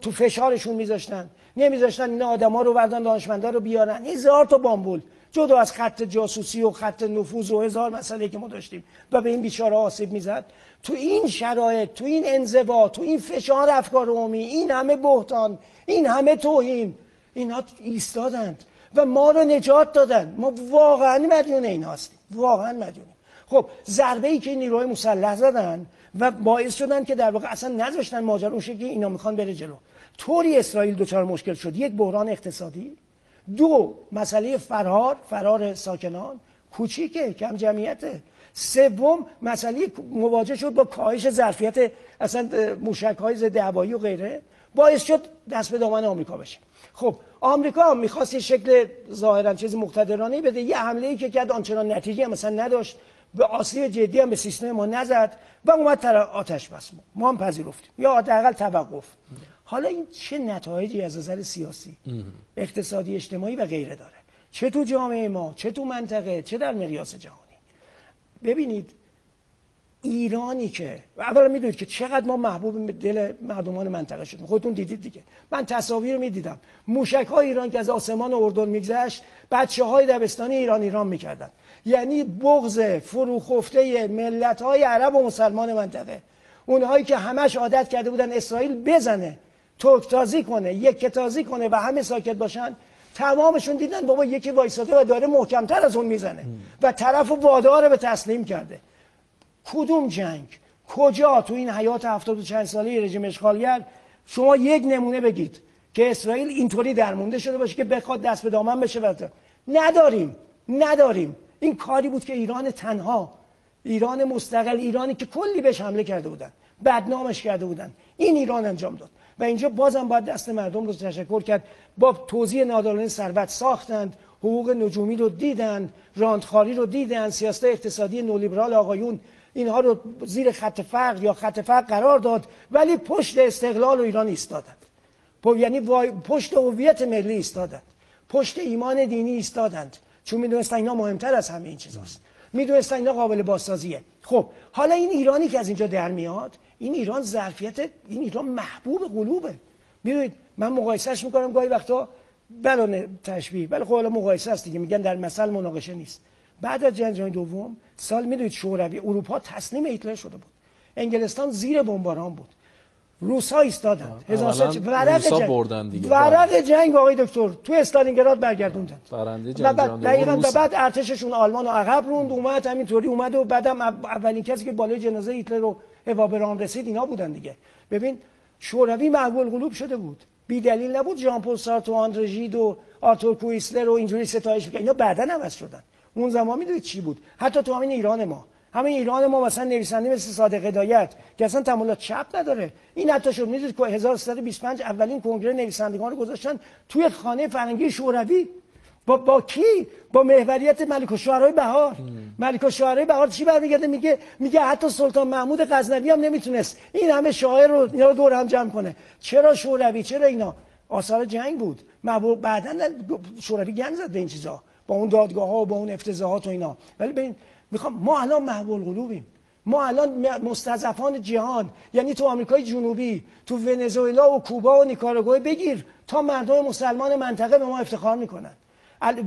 تو فشارشون میذاشتن. نمیذاشتن اینا آدما رو بردن دانشمندا رو بیارن. هزار تا بامبول. جدا از خط جاسوسی و خط نفوذ و هزار مسئله که ما داشتیم. و به این بیچاره آسیب می‌زد. تو این شرایط تو این انزوا تو این فشار افکار عمومی این همه بهتان این همه توهین اینها ایستادند. و ما رو نجات دادن. ما واقعا مدیون این هستیم. واقعا مدیونیم. خب ضربه ای که نیروهای مسلح زدن و باعث شدن که در واقع اصلا نذاشتن ماجرا اون شکلی اینا می‌خوان بره جلو. طوری اسرائیل دچار مشکل شد. یک بحران اقتصادی. دو مسئله فرار فرار ساکنان. کوچیکه کم جمعیته. سوم مسئله مواجه شد با کاهش ظرفیت اصلا موشک های ضد هوایی و غیره. باعث شد دست به دامن آمریکا بشه. خب آمریکا هم می‌خواست یه شکل ظاهرا چیز مقتدرانه بده. یه حمله ای که کرد آنچنان نتیجه هم مثلا نداشت. به آسیب جدی هم به سیستم ما نزد و اومد تر آتش بس ما. ما هم پذیرفتیم. یا حداقل توقف. حالا این چه نتایجی از نظر سیاسی اقتصادی اجتماعی و غیره داره؟ چه تو جامعه ما چه تو منطقه چه در مقیاس جهانی؟ ببینید ایرانی که اولا می‌دونید که چقدر ما محبوب دل مردمان منطقه شدیم خودتون دیدید دیگه. من تصاویر رو می‌دیدم. موشک های ایران که از آسمان اردن میگذشت بچه های دبستانی ایران ایران می‌کردن. یعنی بغض فروخفته ملت های عرب و مسلمان منطقه. اونهایی که همش عادت کرده بودن اسرائیل بزنه ترک تازی کنه یک تازی کنه و همه ساکت باشن تمامشون دیدن بابا یکی وایساده و داره محکمتر از اون می‌زنه. و طرف وادار به تسلیم کرده. کدوم جنگ؟ کجا تو این حیات هفتاد و چند ساله رژیم اشغالگر شما یک نمونه بگید که اسرائیل اینطوری درمونده شده باشه که بخواد دست به دامن بشه برده. نداریم نداریم. این کاری بود که ایران تنها ایران مستقل ایرانی که کلی بهش حمله کرده بودن بدنامش کرده بودن. این ایران انجام داد. و اینجا بازم باید دست مردم رو تشکر کرد. با توضیح نادرانه ثروت ساختند حقوق نجومی رو دیدن راندخاری رو دیدن سیاست اقتصادی نولیبرال آقایون اینها رو زیر خط فقر یا خط فقر قرار داد ولی پشت استقلال و ایران ایستادند. یعنی پشت هویت ملی ایستادند. پشت ایمان دینی ایستادند. چون می‌دونستن اینا مهمتر از همه این چیزاست. می‌دونستن اینا قابل بازسازیه. خب حالا این ایرانی که از اینجا در میاد این ایران ظرفیت این ایران محبوب قلوبه. می‌دونید من مقایسهش می‌کنم گاهی وقتا. بلان تشبیه. ولی خب حالا مقایسه است دیگه. میگن در مثل مناقشه نیست. بعد از جنگ جهانی دوم سال می‌دونید شوروی اروپا تسلیم هیتلر شده بود. انگلستان زیر بمباران بود. روسا ایستادن.
ورق جنگ. بردن دیگه.
ورق جنگ آقای دکتر. تو استالینگراد برگردوندن.
برنده جنگ
بعد دقیقاً بعد ارتششون آلمان رو عقب روند اومد همینطوری اومد و بعدم اولین کسی که بالای جنازه هیتلر رو هوا رسید اینا بودن دیگه. ببین شوروی محبول قلوب شده بود. بی دلیل نبود. ژان پل سارتر و آندره و آرتور کویسلر و اینجوری ستایش می‌کرد. اینا بعدا عوض شدن. اون زمان می‌دونید چی بود؟ حتی تو همین ایران ما. همین ایران ما مثلا نویسنده مثل صادق هدایت که اصلا تمایلات چپ نداره. این حتی شد. می‌دونید که 1325 اولین کنگره نویسندگان رو گذاشتن توی خانه فرنگی شوروی. با, با کی؟ با محوریت ملک الشعرای بهار. ملک الشعرای بهار چی برمیگرده؟ میگه میگه حتی سلطان محمود غزنوی هم نمی‌تونست. این همه شاعر رو اینا رو دور هم جمع کنه. چرا شوروی؟ چرا اینا؟ آثار جنگ بود. بعدا شوروی گند زد به این چیزا. با اون دادگاه ها و با اون افتضاحات و اینا. ولی ببین می‌خوام ما الان محبول قلوبیم ما الان مستضعفان جهان یعنی تو آمریکای جنوبی تو ونزوئلا و کوبا و نیکاراگوئه بگیر تا مردم مسلمان منطقه به ما افتخار می‌کنن.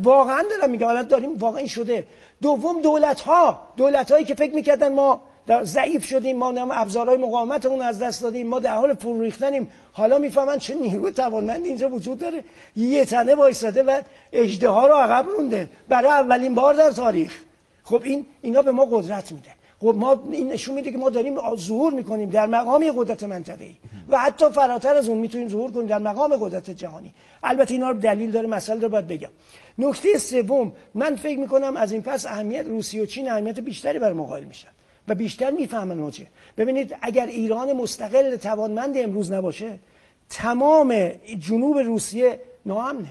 واقعا دارم میگم الان داریم واقعا شده. دوم دولت ها دولت هایی که فکر می‌کردن ما ضعیف شدیم ما نام ابزارهای مقاومتمون از دست دادیم ما در حال فرو ریختنیم. حالا می‌فهمن چه نیروی توانمند اینجا وجود داره. یه تنه وایساده و اجده ها رو عقب رونده. برای اولین بار در تاریخ. خب این اینا به ما قدرت میده. خب ما این نشون میده که ما داریم ظهور می‌کنیم در مقام قدرت منطقه‌ای. و حتی فراتر از اون می‌تونیم ظهور کنیم در مقام قدرت جهانی. البته اینا رو دلیل داره مسئله رو باید بگم. نکته سوم من فکر می‌کنم از این پس اهمیت روسیه و چین اهمیت بیشتری بر ما قائل میشن. و بیشتر می‌فهمن اوچه ببینید اگر ایران مستقل توانمند امروز نباشه تمام جنوب روسیه ناامنه.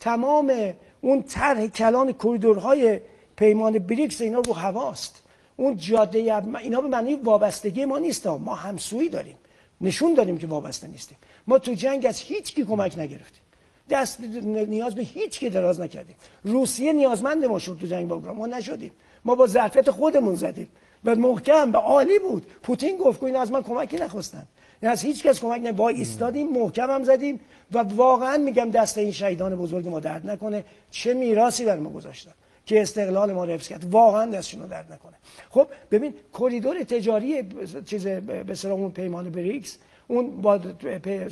تمام اون طرح کلان کریدورهای پیمان بریکس اینا رو هواست. اون جاده اینا به معنی وابستگی ما نیست ما همسویی داریم. نشون داریم که وابسته نیستیم. ما تو جنگ از هیچ کی کمک نگرفتیم. دست نیاز به هیچ کی دراز نکردیم. روسیه نیازمند ما شد تو جنگ با ما نشدیم. ما با ظرفیت خودمون زدیم. و محکم و عالی بود. پوتین گفت که این از من کمکی نخواستن. از هیچ کس کمک نه با ایستادیم محکم هم زدیم و واقعا میگم دست این شهیدان بزرگ ما درد نکنه. چه میراثی بر ما گذاشتن که استقلال ما رو حفظ کرد. واقعا دستشون رو درد نکنه. خب ببین کریدور تجاری چیز به اون پیمان بریکس اون با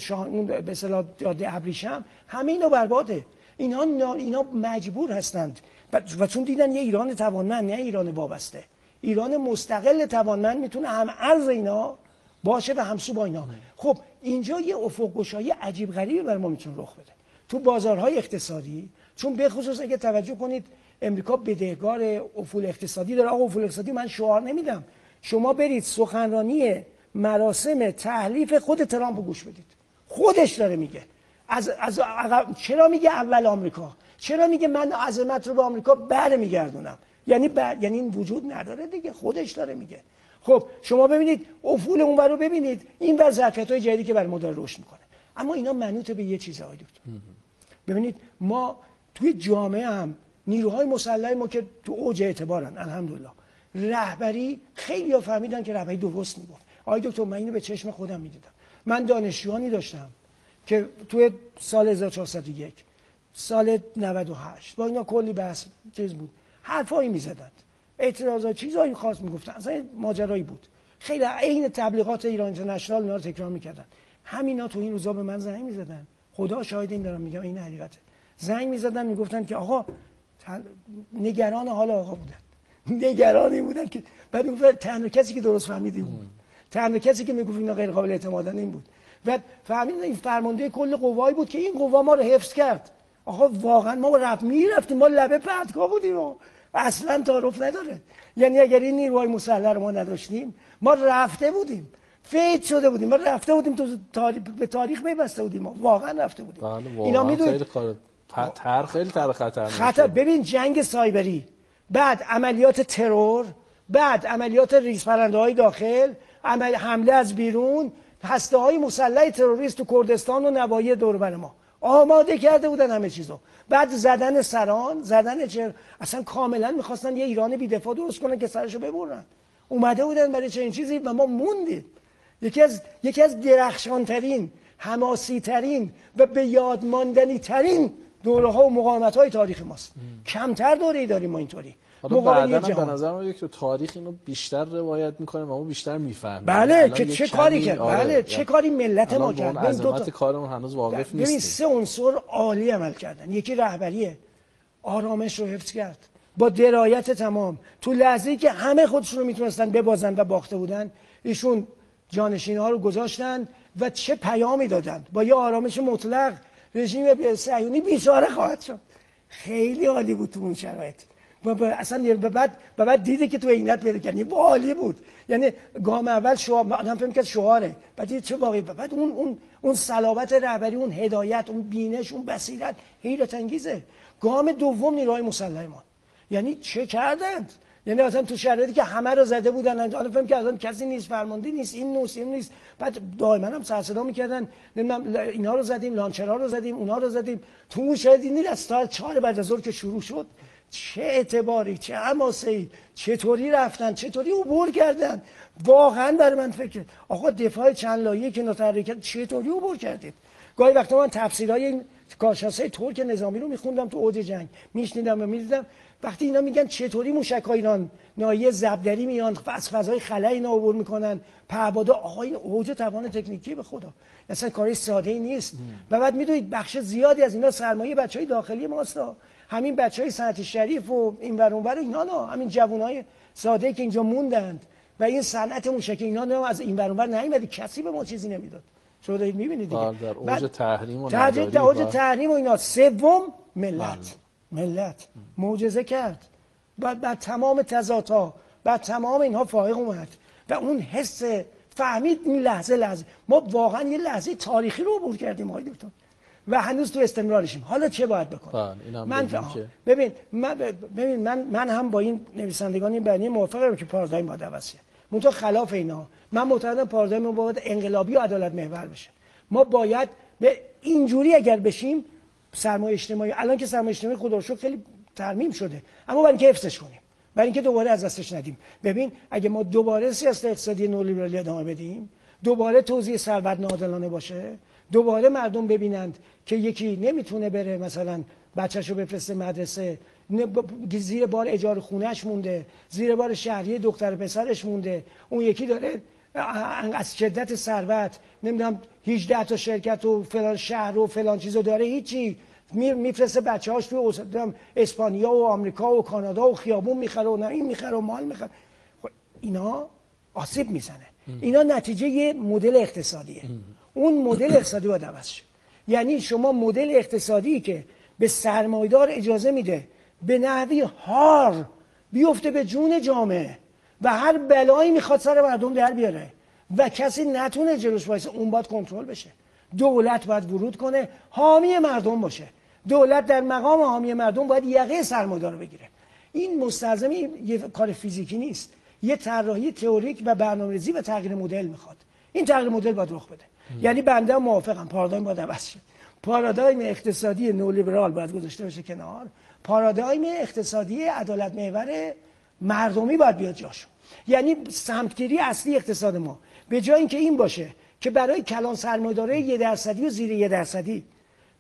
اون به اصطلاح جاده ابریشم همه اینا برباده. اینا اینا مجبور هستند. و چون دیدن یه ایران توانمند نه ایران وابسته. ایران مستقل توانمند می‌تونه هم ارز اینا باشه و همسو با اینا. خب اینجا یه افق گشایی عجیب غریبی بر ما می‌تونه رخ بده. تو بازارهای اقتصادی چون به خصوص اگه توجه کنید امریکا بدهکار افول اقتصادی داره. آقا افول اقتصادی من شعار نمیدم. شما برید سخنرانی مراسم تحلیف خود ترامپ رو گوش بدید. خودش داره میگه. از, از چرا میگه اول آمریکا؟ چرا میگه من عظمت رو به آمریکا برمیگردونم؟ یعنی بر... یعنی این وجود نداره دیگه خودش داره میگه. خب شما ببینید افول اون رو ببینید این ور ظرفیت های جدیدی که بر مدار رشد می‌کنه. اما اینا منوط به یه چیز دکتر. ببینید ما توی جامعه هم نیروهای مسلح ما که تو اوج اعتبارن الحمدلله رهبری خیلی ها فهمیدن که رهبری درست می‌گفت. آقای دکتر من اینو به چشم خودم می‌دیدم. من دانشجویانی داشتم که توی سال 1401 سال 98 با اینا کلی بحث چیز بود. حرفایی می‌زدند. اعتراضات چیزایی خاص می‌گفتن. اصلا ماجرایی بود. خیلی عین تبلیغات ایران اینترنشنال اینا رو تکرار می‌کردن. همینا تو این روزا به من زنگ می‌زدن. خدا شاهد این دارم میگم این حقیقته. زنگ می‌زدن می‌گفتن که آقا نگران حال آقا بودن. نگرانی بودن که بعد می‌گفت تنها کسی که درست فهمیدی بود. تنها کسی که می‌گفت اینا غیر قابل اعتمادن این بود. و فهمید این فرمانده کل قوایی بود که این قوا ما رو حفظ کرد. آقا واقعا ما رفت می‌رفتیم ما لبه پدکا بودیم اصلا تعارف نداره. یعنی اگر این نیروهای مسلح رو ما نداشتیم ما رفته بودیم. فیت شده بودیم. ما رفته بودیم تو تاریخ به تاریخ میبسته بودیم. ما واقعا رفته بودیم.
بله اینا می‌دونید. تر خیلی تر خطر
خطر ببین جنگ سایبری بعد عملیات ترور بعد عملیات ریز های داخل عمل حمله از بیرون هسته های مسلح تروریست تو کردستان و نواحی دور ما. آماده کرده بودن همه چیزو. بعد زدن سران زدن چر اصلا کاملا می‌خواستن یه ایران بی دفاع درست کنن که سرشو ببرن. اومده بودن برای چنین چیزی و ما موندیم. یکی از یکی از درخشان ترین حماسی ترین و به یاد ماندنی ترین دوره ها و مقاومت های تاریخ ماست. کمتر دوره ای داریم ما اینطوری.
حالا به نظر یک تاریخ اینو بیشتر روایت می‌کنه و ما بیشتر می‌فهمیم.
بله که چه کاری کرد؟ آره بله چه کاری ملت ما کرد؟
ببین دو تا کارمون هنوز واقف نیست
ببین سه عنصر عالی عمل کردن. یکی رهبریه. آرامش رو حفظ کرد. با درایت تمام. تو لحظه‌ای که همه خودشون رو می‌تونستن ببازن و باخته بودن ایشون جانشین ها رو گذاشتن و چه پیامی دادن. با یه آرامش مطلق رژیم صهیونی بیچاره خواهد شد. خیلی عالی بود تو اون شرایط. و اصلا به بعد به بعد دیده که تو عینت پیدا کردن با عالی بود. یعنی گام اول شعار آدم فهم کرد شعاره. بعد چه واقعی بعد اون اون اون صلابت رهبری اون هدایت اون بینش اون بصیرت حیرت انگیزه. گام دوم نیروهای مسلح ما یعنی چه کردند؟ یعنی اصلا تو شرایطی که همه رو زده بودن حالا فهم کردن کسی نیست فرمانده نیست این نوست این نیست. بعد دائما هم سر صدا می‌کردن. نمی‌دونم اینا رو زدیم لانچرها رو زدیم اونا رو زدیم. تو اون شاید این از ساعت 4 بعد از ظهر که شروع شد چه اعتباری چه حماسه چطوری رفتن چطوری عبور کردن؟ واقعا برای من فکر آقا دفاع چند لایه که نتحرک چطوری عبور کردید؟ گاهی وقتا من تفسیرهای این کارشناسای ترک نظامی رو میخوندم تو اوج جنگ. میشنیدم و می‌دیدم. وقتی اینا میگن چطوری موشک های ایران نایه زبدری میان از فضای خلا اینا عبور می‌کنن پهبادا آقا این اوج توان تکنیکی به خدا. اصلا کاری ساده ای نیست و بعد می‌دونید بخش زیادی از اینا سرمایه بچه های داخلی ماست. همین بچه های صنعت شریف و این ور اون اینا نه. همین جوان های ساده که اینجا موندند. و این صنعت موشک اینا نه از این ور اون نیومد کسی به ما چیزی نمی‌داد. شما دارید می‌بینید دیگه.
بله، در اوج تحریم و
در اوج تحریم و اینا. سوم ملت. بله. ملت. معجزه کرد. بعد بعد تمام تضادها. بعد تمام اینها فائق اومد. و اون حس فهمید این لحظه لحظه. ما واقعا یه لحظه تاریخی رو عبور کردیم آقای دکتر. و هنوز تو استمرارشیم حالا چه باید بکنم؟
بله،
من ببین من ببین من من هم با این نویسندگان این بیانیه موافقم که پارادایم باید عوض شه منتها خلاف اینا. من معتقدم پارادایم باید انقلابی و عدالت محور بشه. ما باید به اینجوری اگر بشیم سرمایه اجتماعی الان که سرمایه اجتماعی خدا خیلی ترمیم شده. اما برای اینکه حفظش کنیم. برای اینکه دوباره از دستش ندیم. ببین اگه ما دوباره سیاست اقتصادی نولیبرالی ادامه بدیم دوباره توزیع ثروت ناعادلانه باشه دوباره مردم ببینند که یکی نمی‌تونه بره مثلا بچهش رو بفرسته مدرسه زیر بار اجاره خونهش مونده زیر بار شهری دختر پسرش مونده. اون یکی داره از شدت ثروت نمی‌دونم 18 تا شرکت و فلان شهر و فلان چیزو داره هیچی. میفرسته بچه هاش توی اسپانیا و آمریکا و کانادا و خیابون می‌خره و این می‌خره و مال می‌خره. خب اینا آسیب می‌زنه. اینا نتیجه یه مدل اقتصادیه. اون مدل اقتصادی باید عوض شه. یعنی شما مدل اقتصادی که به سرمایدار اجازه میده به نحوی هار بیفته به جون جامعه و هر بلایی می‌خواد سر مردم در بیاره و کسی نتونه جلوش وایسه اون باید کنترل بشه. دولت باید ورود کنه حامی مردم باشه. دولت در مقام حامی مردم باید یقه سرمایه‌دار بگیره. این مستلزم یه کار فیزیکی نیست. یه طراحی تئوریک و برنامه‌ریزی و تغییر مدل می‌خواد. این تغییر مدل باید رخ بده. یعنی بنده موافقم پارادایم باید عوض شه. پارادایم اقتصادی نولیبرال باید گذاشته بشه کنار. پارادایم اقتصادی عدالت محور مردمی باید بیاد جاشون یعنی سمتگیری اصلی اقتصاد ما. به جای اینکه این باشه که برای کلان سرمایه‌داری یه درصدی و زیر یه درصدی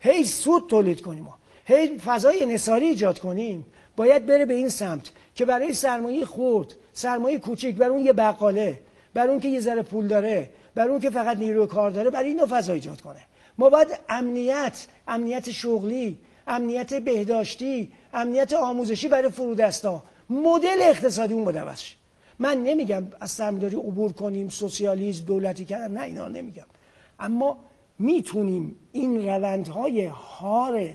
هی سود تولید کنیم ما. هی فضای انحصاری ایجاد کنیم. باید بره به این سمت که برای سرمایه خورد سرمایه کوچیک برای اون یه بقاله برای اون که یه ذره پول داره برای اون که فقط نیروی کار داره برای اینو فضا ایجاد کنه. ما باید امنیت امنیت شغلی امنیت بهداشتی امنیت آموزشی برای فرودستا. مدل اقتصادی اون باید من نمیگم از سرمایه‌داری عبور کنیم سوسیالیسم دولتی کردن. نه اینا نمیگم. اما می‌تونیم این روندهای هار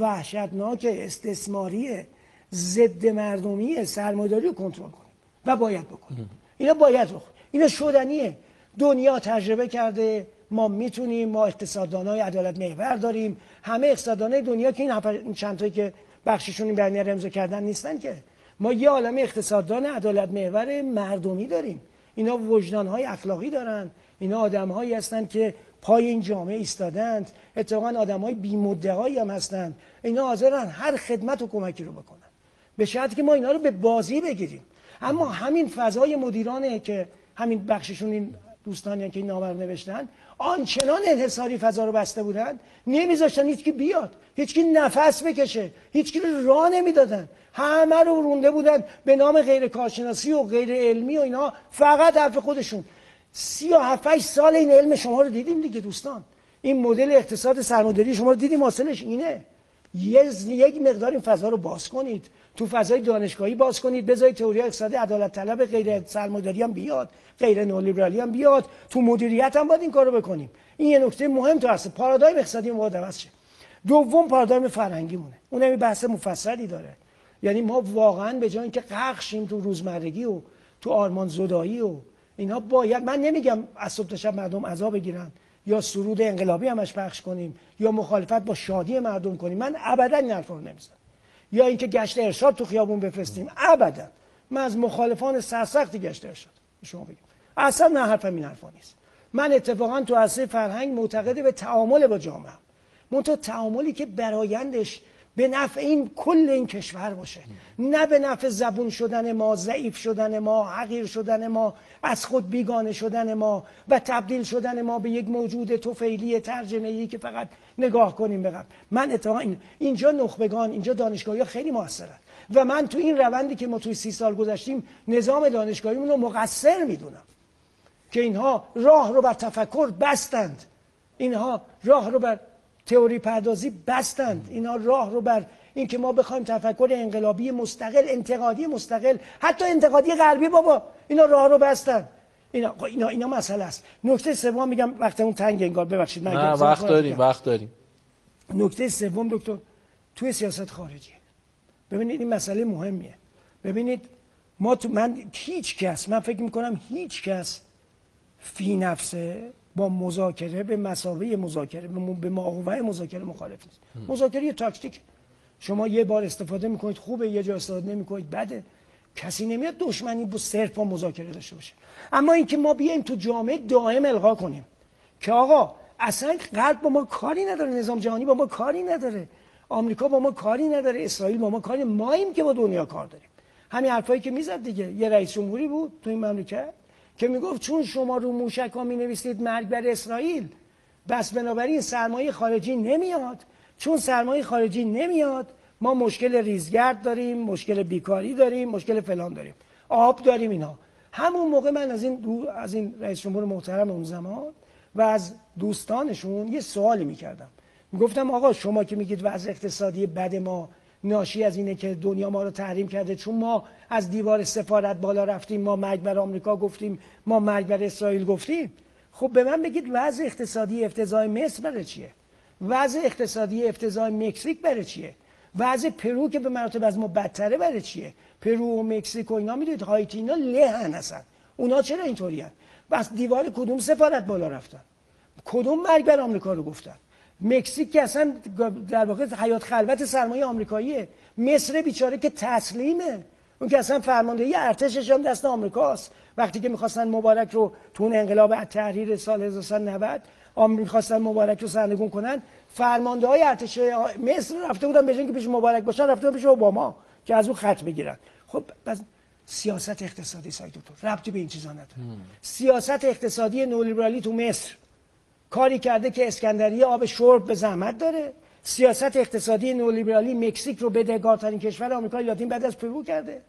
وحشتناک استثماری ضد مردمی سرمایه‌داری رو کنترل کنیم. و باید بکنیم. اینا باید بکنیم اینا شدنیه. دنیا تجربه کرده ما می‌تونیم ما اقتصاددان های عدالت محور داریم. همه اقتصاددان دنیا که این چند تایی که بخششون این بیانیه امضا کردن نیستن که. ما یه عالم اقتصاددان عدالت محور مردمی داریم. اینا وجدان های اخلاقی دارن. اینا آدم هایی هستن که پای این جامعه ایستادند. اتفاقا آدم های بیمدعایی هم هستند. اینا حاضرن هر خدمت و کمکی رو بکنن. به شرطی که ما اینا رو به بازی بگیریم. اما همین فضای مدیرانه که همین بخششون این دوستانی که این نامه نوشتن آنچنان انحصاری فضا رو بسته بودن نمیذاشتن هیچکی بیاد هیچکی نفس بکشه هیچکی رو راه نمی‌دادن. همه رو رونده بودن به نام غیر کارشناسی و غیر علمی و اینا فقط حرف خودشون. سی و هفت سال این علم شما رو دیدیم دیگه دوستان. این مدل اقتصاد سرمایه‌داری شما رو دیدیم حاصلش اینه. یک مقدار این فضا رو باز کنید. تو فضای دانشگاهی باز کنید بذارید تئوری اقتصادی عدالت طلب غیر سرمایه‌داری هم بیاد غیر نولیبرالی هم بیاد. تو مدیریت هم باید این کارو بکنیم. این یه نکته مهم تو هست. پارادایم اقتصادی ما عوض شه دوم پارادایم فرهنگی مونه اون هم بحث مفصلی داره. یعنی ما واقعا به جای اینکه غرق شیم تو روزمرگی و تو آرمان زدایی و اینا باید من نمیگم از صبح تا شب مردم عذاب بگیرن یا سرود انقلابی همش پخش کنیم یا مخالفت با شادی مردم کنیم. من ابدا این حرفا رو نمی‌زنم. یا اینکه گشت ارشاد تو خیابون بفرستیم. ابدا. من از مخالفان سرسختی گشت ارشاد. شما بگم اصلا نه حرفم این حرفا نیست. من اتفاقا تو عرصه فرهنگ معتقد به تعامل با جامعه. منتها تعاملی که برایندش به نفع این کل این کشور باشه. نه به نفع زبون شدن ما ضعیف شدن ما حقیر شدن ما از خود بیگانه شدن ما و تبدیل شدن ما به یک موجود توفیلی ترجمه ای که فقط نگاه کنیم بقم من اتفاقا این اینجا نخبگان اینجا دانشگاهی خیلی موثرن. و من تو این روندی که ما توی سی سال گذشتیم نظام دانشگاهیمون رو مقصر می‌دونم. که اینها راه رو بر تفکر بستند. اینها راه رو بر تئوری پردازی بستند. اینا راه رو بر اینکه ما بخوایم تفکر انقلابی مستقل انتقادی مستقل حتی انتقادی غربی بابا. اینا راه رو بستند. اینا اینا اینا مسئله است. نکته سوم میگم وقت اون تنگ انگار ببخشید
من نه وقت داریم وقت داریم.
نکته سوم دکتر توی سیاست خارجی. ببینید این مسئله مهمیه. ببینید ما تو من هیچ کس من فکر می‌کنم هیچ کس فی نفسه با مذاکره به مساوی مذاکره به ماهوه مذاکره مخالف نیست. مذاکره یه تاکتیک. شما یه بار استفاده می‌کنید خوبه یه جا استفاده نمی‌کنید بده. کسی نمیاد دشمنی با صرف با مذاکره داشته باشه. اما اینکه ما بیایم تو جامعه دائم القا کنیم که آقا اصلا غرب با ما کاری نداره نظام جهانی با ما کاری نداره آمریکا با ما کاری نداره اسرائیل با ما کاری ماییم که با دنیا کار داریم. همین حرفایی که می‌زد دیگه. یه رئیس جمهوری بود تو این مملکت. که می‌گفت چون شما رو موشک ها می نویسید مرگ بر اسرائیل بس بنابراین سرمایه خارجی نمیاد. چون سرمایه خارجی نمیاد ما مشکل ریزگرد داریم مشکل بیکاری داریم مشکل فلان داریم. آب داریم اینا. همون موقع من از این دو از این رئیس جمهور محترم اون زمان و از دوستانشون یه سوالی می‌کردم. می‌گفتم آقا شما که میگید وضع اقتصادی بد ما ناشی از اینه که دنیا ما رو تحریم کرده. چون ما از دیوار سفارت بالا رفتیم ما مرگ بر آمریکا گفتیم ما مرگ بر اسرائیل گفتیم. خب به من بگید وضع اقتصادی افتضاح مصر برای چیه؟ وضع اقتصادی افتضاح مکزیک برای چیه؟ وضع پرو که به مراتب از ما بدتره برای چیه؟ پرو و مکزیک و اینا می‌دونید هایتی اینا لهن هستن. اونا چرا اینطوری بس دیوار کدوم سفارت بالا رفتن؟ کدوم مرگ بر آمریکا رو گفتن؟ مکزیک که اصلا در واقع حیات خلوت سرمایه آمریکاییه. مصر بیچاره که تسلیمه. اون که اصلا فرماندهی ارتشش هم دست آمریکاست. وقتی که می‌خواستن مبارک رو تو اون انقلاب تحریر سال 1990 آمریکا می‌خواستن مبارک رو سرنگون کنن فرمانده های ارتش مصر رفته بودن به که پیش مبارک باشن رفته پیش اوباما که از اون خط بگیرن خب سیاست اقتصادی سای دکتر. ربطی به این چیزا نداره. سیاست اقتصادی نولیبرالی تو مصر. کاری کرده که اسکندریه آب شرب به زحمت داره. سیاست اقتصادی نولیبرالی مکزیک رو بدهکارترین کشور آمریکای لاتین بعد از پرو کرده.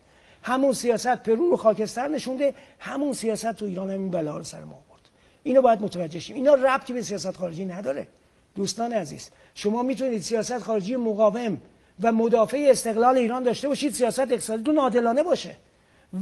همون سیاست پرو رو خاکستر نشونده. همون سیاست تو ایران همین بلا رو سر ما آورد. اینو باید متوجه شیم. اینا ربطی به سیاست خارجی نداره. دوستان عزیز شما می‌تونید سیاست خارجی مقاوم و مدافع استقلال ایران داشته باشید. سیاست اقتصادی عادلانه باشه.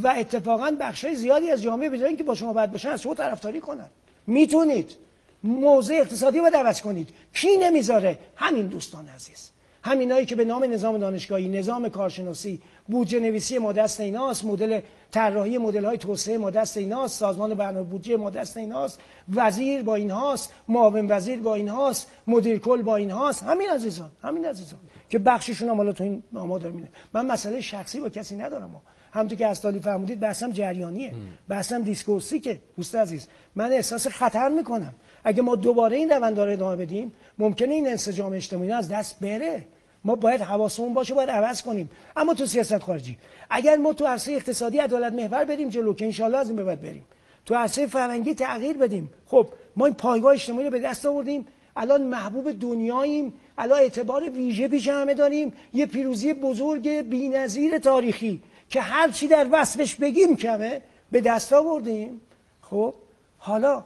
و اتفاقا بخشای زیادی از جامعه بدون که با شما بد باشن از شما طرفداری کنن. می‌تونید. موضع اقتصادی رو عوض کنید. کی نمی‌ذاره؟ همین دوستان عزیز. همینایی که به نام نظام دانشگاهی نظام کارشناسی بودجه نویسی ما دست ایناست مدل طراحی مدل های توسعه ما دست ایناست سازمان برنامه بودجه ما دست ایناست وزیر با اینهاست معاون وزیر با اینهاست مدیر کل با اینهاست. همین عزیزان همین عزیزان که بخششون هم حالا تو این نامه داره میده من مسئله شخصی با کسی ندارم. همونطور که استالی فرمودید بحثم جریانیه. بحثم دیسکورسی که دوست عزیز. من احساس خطر می‌کنم. اگه ما دوباره این روند رو ادامه بدیم ممکنه این انسجام اجتماعی از دست بره. ما باید حواسمون باشه باید عوض کنیم. اما تو سیاست خارجی اگر ما تو عرصه اقتصادی عدالت محور بریم جلو که انشالله از این به بعد بریم. تو عرصه فرهنگی تغییر بدیم. خب ما این پایگاه اجتماعی رو به دست آوردیم. الان محبوب دنیاییم. الان اعتبار ویژه پیش همه داریم. یه پیروزی بزرگ بی‌نظیر تاریخی که هر چی در وصفش بگیم کمه به دست آوردیم. خب حالا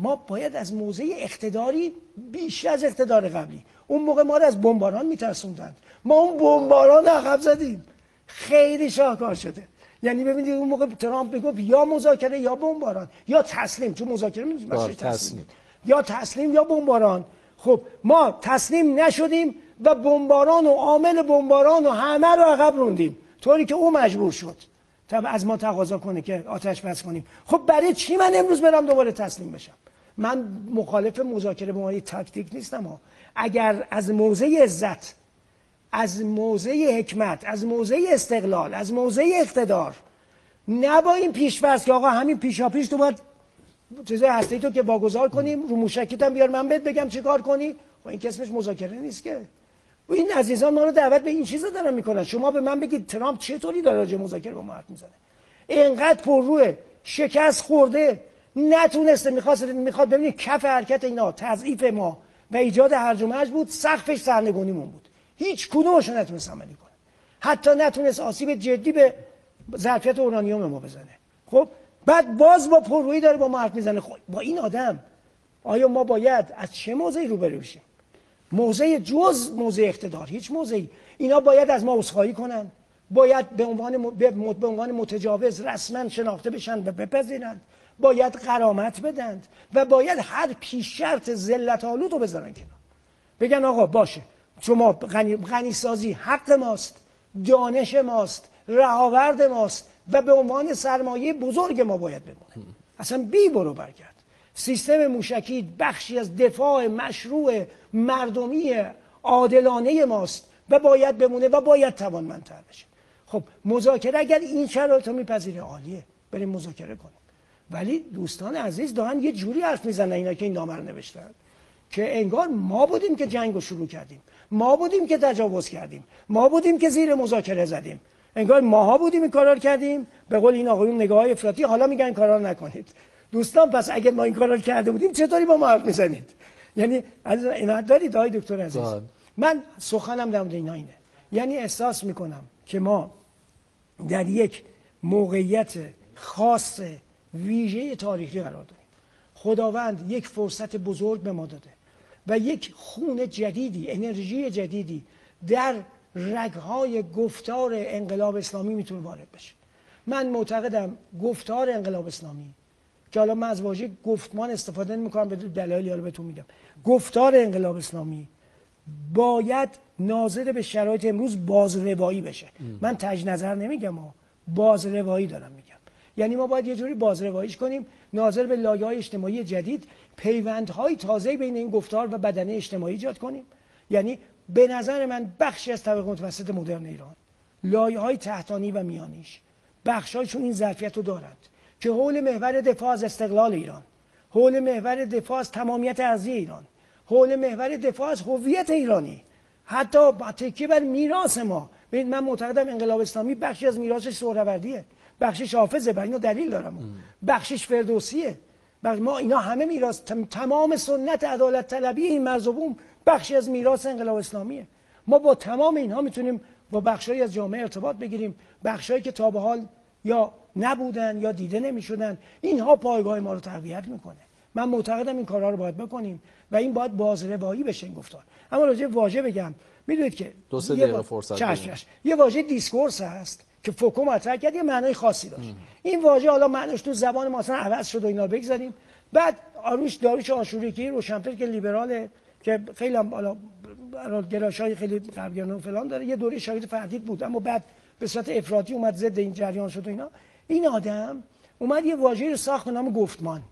ما باید از موضع اقتداری بیش از اقتدار قبلی. اون موقع ما رو از بمباران میترسوندن. ما اون بمباران عقب زدیم. خیلی شاهکار شده. یعنی ببینید اون موقع ترامپ می‌گفت یا مذاکره یا بمباران. یا تسلیم. چون مذاکره
بله، تسلیم.
یا تسلیم یا بمباران. خب ما تسلیم نشدیم و بمباران و عامل بمباران و همه رو عقب روندیم. طوری که او مجبور شد. تا از ما تقاضا کنه که آتش بس کنیم. خب برای چی من امروز برم دوباره تسلیم بشم؟ من مخالف مذاکره به معنی تاکتیک نیستم ها. اگر از موضع عزت از موضع حکمت از موضع استقلال از موضع اقتدار نه با این پیشفرض که آقا همین پیشا پیش تو باید چیزای هستی تو که واگذار کنیم رو موشکیت هم بیار من بهت بگم چیکار کنی؟ خب این کسمش مذاکره نیست که. و این عزیزان ما رو دعوت به این چیزا دارن می‌کنن. شما به من بگید ترامپ چطوری داره راجع مذاکره با ما حرف می‌زنه؟ اینقدر پرروه شکست خورده. نتونسته. می‌خواست می‌خواد ببینید کف حرکت اینا. تضعیف ما. و ایجاد هرج و مرج بود. سقفش سرنگونیمون بود. هیچ کدومش نتونست عملی کنه. حتی نتونست آسیب جدی به ظرفیت اورانیوم ما بزنه. خب؟ بعد باز با پررویی داره با ما حرف می‌زنه. خب با این آدم آیا ما باید از چه موضعی روبرو بشیم؟ موضع جز موضع اقتدار هیچ موضعی. اینا باید از ما عذرخواهی کنن. باید به عنوان به عنوان متجاوز رسما شناخته بشن و بپذیرند. باید قرامت بدند و باید هر پیش شرط ذلت آلود رو بذارن کنار. بگن آقا باشه شما غنی, غنی سازی حق ماست دانش ماست رهاورد ماست و به عنوان سرمایه بزرگ ما باید بمونه اصلا بی برو برگرد. سیستم موشکی بخشی از دفاع مشروع مردمی عادلانه ماست و باید بمونه و باید توانمندتر بشه. خب مذاکره اگر این شرایط رو میپذیره عالیه. بریم مذاکره کنیم. ولی دوستان عزیز دارن یه جوری حرف می‌زنن اینا که این نامه رو نوشتن که انگار ما بودیم که جنگ رو شروع کردیم. ما بودیم که تجاوز کردیم. ما بودیم که زیر مذاکره زدیم. انگار ماها بودیم این کارا کردیم. به قول این آقایون نگاه افراطی حالا میگن کارا نکنید. دوستان پس اگر ما این کارا کرده بودیم چطوری با ما حرف می‌زنید؟ یعنی از اینا دارید آقای دکتر عزیز؟ بله. من سخنم در مورد اینا اینه. یعنی احساس می‌کنم که ما در یک موقعیت خاص ویژه تاریخی قرار داریم. خداوند یک فرصت بزرگ به ما داده و یک خون جدیدی انرژی جدیدی در رگهای گفتار انقلاب اسلامی می‌تونه وارد بشه. من معتقدم گفتار انقلاب اسلامی که حالا من از واژه گفتمان استفاده نمی‌کنم به دلایلی رو بهتون میگم. گفتار انقلاب اسلامی باید ناظر به شرایط امروز بازروایی بشه. من تج نظر نمیگم ها بازروایی دارم میگم. یعنی ما باید یه جوری بازرواییش کنیم ناظر به لایه های اجتماعی جدید پیوندهای تازه بین این گفتار و بدنه اجتماعی ایجاد کنیم. یعنی به نظر من بخشی از طبقه متوسط مدرن ایران لایه های تحتانی و میانیش بخشایشون این ظرفیت رو دارند. که حول محور دفاع از استقلال ایران حول محور دفاع از تمامیت ارضی ایران حول محور دفاع از هویت ایرانی. حتی با تکیه بر میراث ما ببینید من معتقدم انقلاب اسلامی بخشی از میراثش سهروردیه بخشش حافظه بر اینو دلیل دارم. بخشش فردوسیه. بر ما اینا همه میراث تمام سنت عدالت طلبی این مرز بخشی از میراث انقلاب اسلامیه. ما با تمام اینها می‌تونیم با بخشی از جامعه ارتباط بگیریم. بخشایی که تا به حال یا نبودن یا دیده نمی‌شدن. اینها پایگاه ما رو تقویت می‌کنه. من معتقدم این کارها رو باید بکنیم و این باید بازربایی بشه این گفتار. اما راجع واژه بگم. می‌دونید که
دو سه دقیقه فرصت
چش یه واژه discourse هست که فوکو مطرح کرد یه معنای خاصی داشت. این واژه حالا معنیش تو زبان ما اصلا عوض شد و اینا بگذاریم. بعد داریوش داریوش آشوری که روشنفکر که لیبراله که خیلی هم حالا گرایش‌های خیلی غربگرایانه و فلان داره. یه دوره شاید فردید بود اما بعد به صورت افراطی اومد ضد این جریان شد و اینا. این آدم اومد یه واژه رو ساخت به نام گفتمان.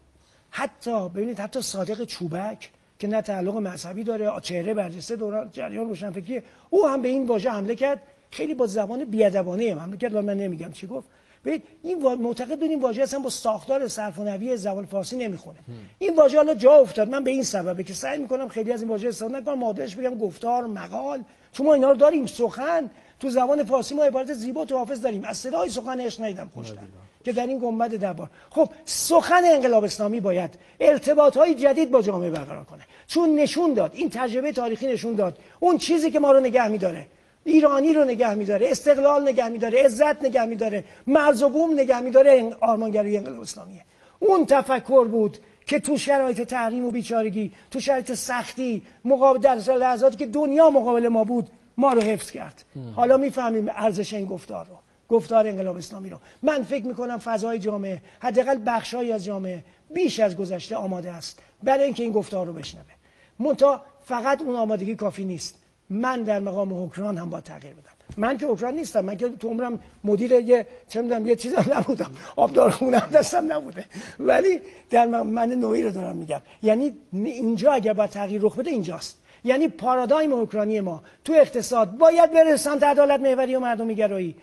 حتی ببینید حتی صادق چوبک که نه تعلق مذهبی داره چهره برجسته دوران جریان روشنفکری او هم به این واژه حمله کرد. خیلی با زبان بیادبانه حمله کرد. من نمیگم چی گفت. ببین این معتقد بود این واژه اصلا با ساختار صرف و نوی زبان فارسی نمی‌خونه. این واژه حالا جا افتاد. من به این سببه که سعی می‌کنم خیلی از این واژه استفاده نکنم. مادرش بگم گفتار مقال. چون ما اینا رو داریم سخن. تو زبان فارسی ما عبارت زیبا تو حافظ داریم. از صدای سخن اش نیدم پشتم. که در این گنبد دربار. خب سخن انقلاب اسلامی باید ارتباط های جدید با جامعه برقرار کنه. چون نشون داد این تجربه تاریخی نشون داد اون چیزی که ما رو نگه میداره ایرانی رو نگه میداره استقلال نگه میداره عزت نگه میداره مرز و بوم نگه میداره آرمانگرای انقلاب اسلامیه. اون تفکر بود که تو شرایط تحریم و بیچارگی تو شرایط سختی مقابل در لحظاتی که دنیا مقابل ما بود ما رو حفظ کرد. حالا می‌فهمیم ارزش این گفتار رو گفتار انقلاب اسلامی رو. من فکر می‌کنم فضای جامعه حداقل بخشهایی از جامعه بیش از گذشته آماده است برای اینکه این گفتار رو بشنوه. منتها فقط اون آمادگی کافی نیست. من در مقام حکمران هم با تغییر بدم. من که حکمران نیستم. من که تو عمرم مدیر یه چه می‌دونم یه چیزم نبودم. آبدار خونم دستم نبوده. ولی در من نوعی رو دارم میگم. یعنی اینجا اگر با تغییر رخ بده اینجاست. یعنی پارادایم اوکراینی ما. تو اقتصاد باید بره سمت عدالت محوری و مردمی گرایی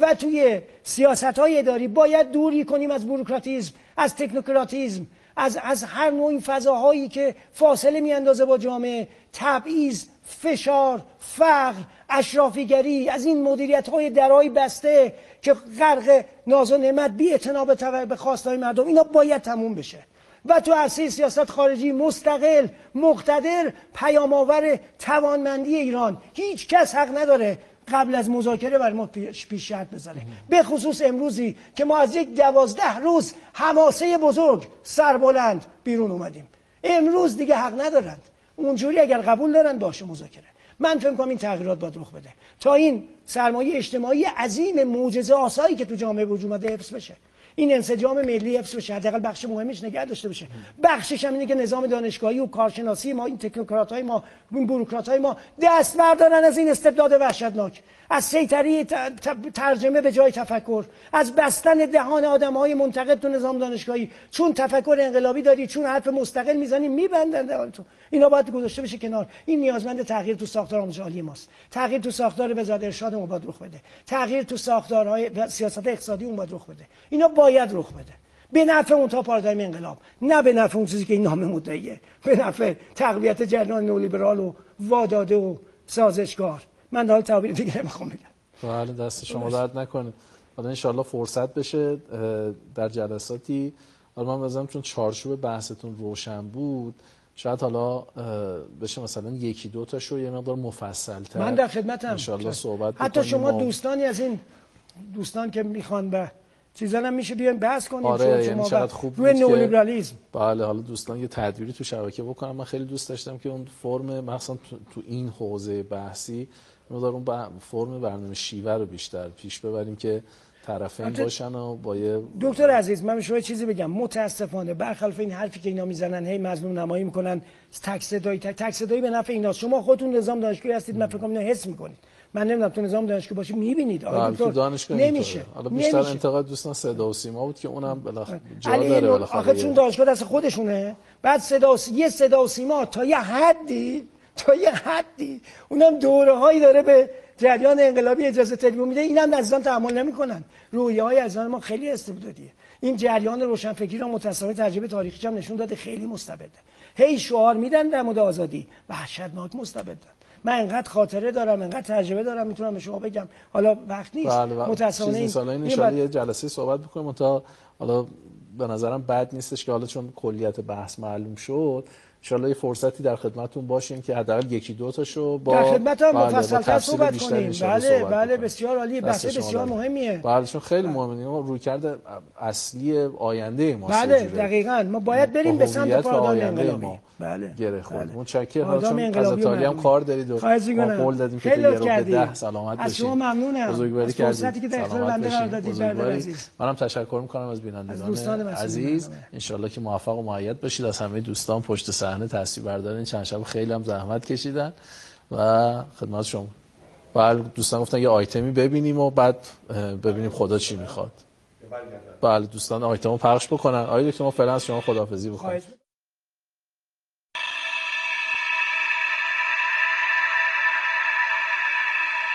و توی سیاست های اداری باید دوری کنیم از بوروکراتیزم از تکنوکراتیزم از, از هر نوع فضاهایی که فاصله میاندازه با جامعه. تبعیض فشار فقر اشرافیگری از این مدیریت های درای بسته که غرق ناز و نعمت بی اتناب به خواستهای مردم. اینا باید تموم بشه. و تو عرصه سیاست خارجی مستقل مقتدر پیامآور توانمندی ایران. هیچ کس حق نداره قبل از مذاکره بر ما پیش شرط بزنه به خصوص امروزی که ما از یک دوازده روز حماسه بزرگ سربلند بیرون اومدیم. امروز دیگه حق ندارند. اونجوری اگر قبول دارن باشه مذاکره. من فکر کنم این تغییرات باید رخ بده. تا این سرمایه اجتماعی عظیم معجزه آسایی که تو جامعه وجود اومده حفظ بشه. این انسجام ملی حفظ بشه حداقل بخش مهمش نگه داشته بشه بخشش هم اینه که نظام دانشگاهی و کارشناسی ما این تکنوکرات های ما این بوروکرات های ما دست بردارن از این استبداد وحشتناک. از سیطری ترجمه به جای تفکر. از بستن دهان آدم های منتقد تو نظام دانشگاهی. چون تفکر انقلابی داری چون حرف مستقل می‌زنی میبندن دهانتون. اینا باید گذاشته بشه کنار. این نیازمند تغییر تو ساختار آموزش عالی ماست. تغییر تو ساختار وزارت ارشاد ما باید رخ بده. تغییر تو ساختارهای سیاست اقتصادی اون باید رخ بده. اینا باید رخ بده. به نفع اون تا پارادایم انقلاب نه به نفع اون چیزی که این نامه مدعیه. به نفع تقویت جریان نولیبرال و واداده و سازشگار. من حال تعبیر دیگه نمی‌خوام بگم
بله دست شما درد نکنه. حالا انشالله فرصت بشه در جلساتی. حالا من بزنم چون چارچوب بحثتون روشن بود شاید حالا بشه مثلا یکی دو تا شو یه مقدار مفصل تر
من در خدمتم.
انشالله صحبت
حتی شما دوستانی از این دوستان که می‌خوان به چیزا هم میشه بیان بحث کنیم
آره یعنی شما خوب
روی نئولیبرالیسم.
بله حالا دوستان یه تدبیری تو شبکه بکنم. من خیلی دوست داشتم که اون فرم مثلا تو, این حوزه بحثی مقدار اون فرم برنامه شیوه رو بیشتر پیش ببریم که طرفین باشن و با یه
دکتر عزیز من شما چیزی بگم. متاسفانه برخلاف این حرفی که اینا می‌زنن هی مظلوم نمایی می‌کنن تک صدایی تک صدایی به نفع ایناست. شما خودتون نظام دانشگاهی هستید من فکر کنم اینو حس می‌کنید. من نمی‌دونم تو نظام دانشگاه باشی می‌بینید.
آقا بله، دکتر دانشگاه نمیشه. حالا بیشتر نمیشه. انتقاد دوستان صدا و سیما بود که اونم بالاخره جا داره بالاخره
آخه چون دانشگاه دست خودشونه بعد صدا و یه صدا و سیما تا یه حدی تا یه حدی اونم دوره هایی داره به جریان انقلابی اجازه تلویزیون میده. اینم نزدان تحمل نمی‌کنن. رویه های از ما خیلی استبدادیه. این جریان روشنفکری رو متأسفانه تجربه تاریخی هم نشون داده خیلی مستبده. هی شعار میدن در مورد آزادی. وحشتناک مستبدن من انقدر خاطره دارم انقدر تجربه دارم می‌تونم به شما بگم. حالا وقت نیست.
بله بله.
متاسفانه
سالا این انشالله
باید-
یه جلسه صحبت بکنیم تا حالا به نظرم بد نیستش که حالا چون کلیت بحث معلوم شد انشالله یه فرصتی در خدمتتون باشیم که حداقل یکی دو تاشو با
در خدمت هم
بله،
مفصل‌تر صحبت کنیم. بله بله. بسیار عالی بحث بسیار. مهمیه.
بله چون خیلی مهمه. ما رویکرد اصلی آینده ما
بله. دقیقاً. ما باید بریم به سمت پارادایم انقلابی. بله
گره خورد
بله.
متشکرم چون از اتالی هم. کار دارید و ما. قول دادیم که
لطف
رو به. ده سلامت
از
بشین
شما ممنونم.
بزرگواری
از
کردید
فرصتی که در اختیار بنده قرار. دادید، برادر. عزیز.
منم تشکر می‌کنم از بینندگان عزیز. انشالله که موفق و معید باشید از همه دوستان پشت صحنه تصویر بردارین چند شب خیلی هم زحمت کشیدن و خدمت شما بله دوستان گفتن یه آیتمی ببینیم و بعد ببینیم خدا چی می‌خواد بله دوستان آیتمو پخش بکنن آقای دکتر ما فعلا از شما خداحافظی بکنیم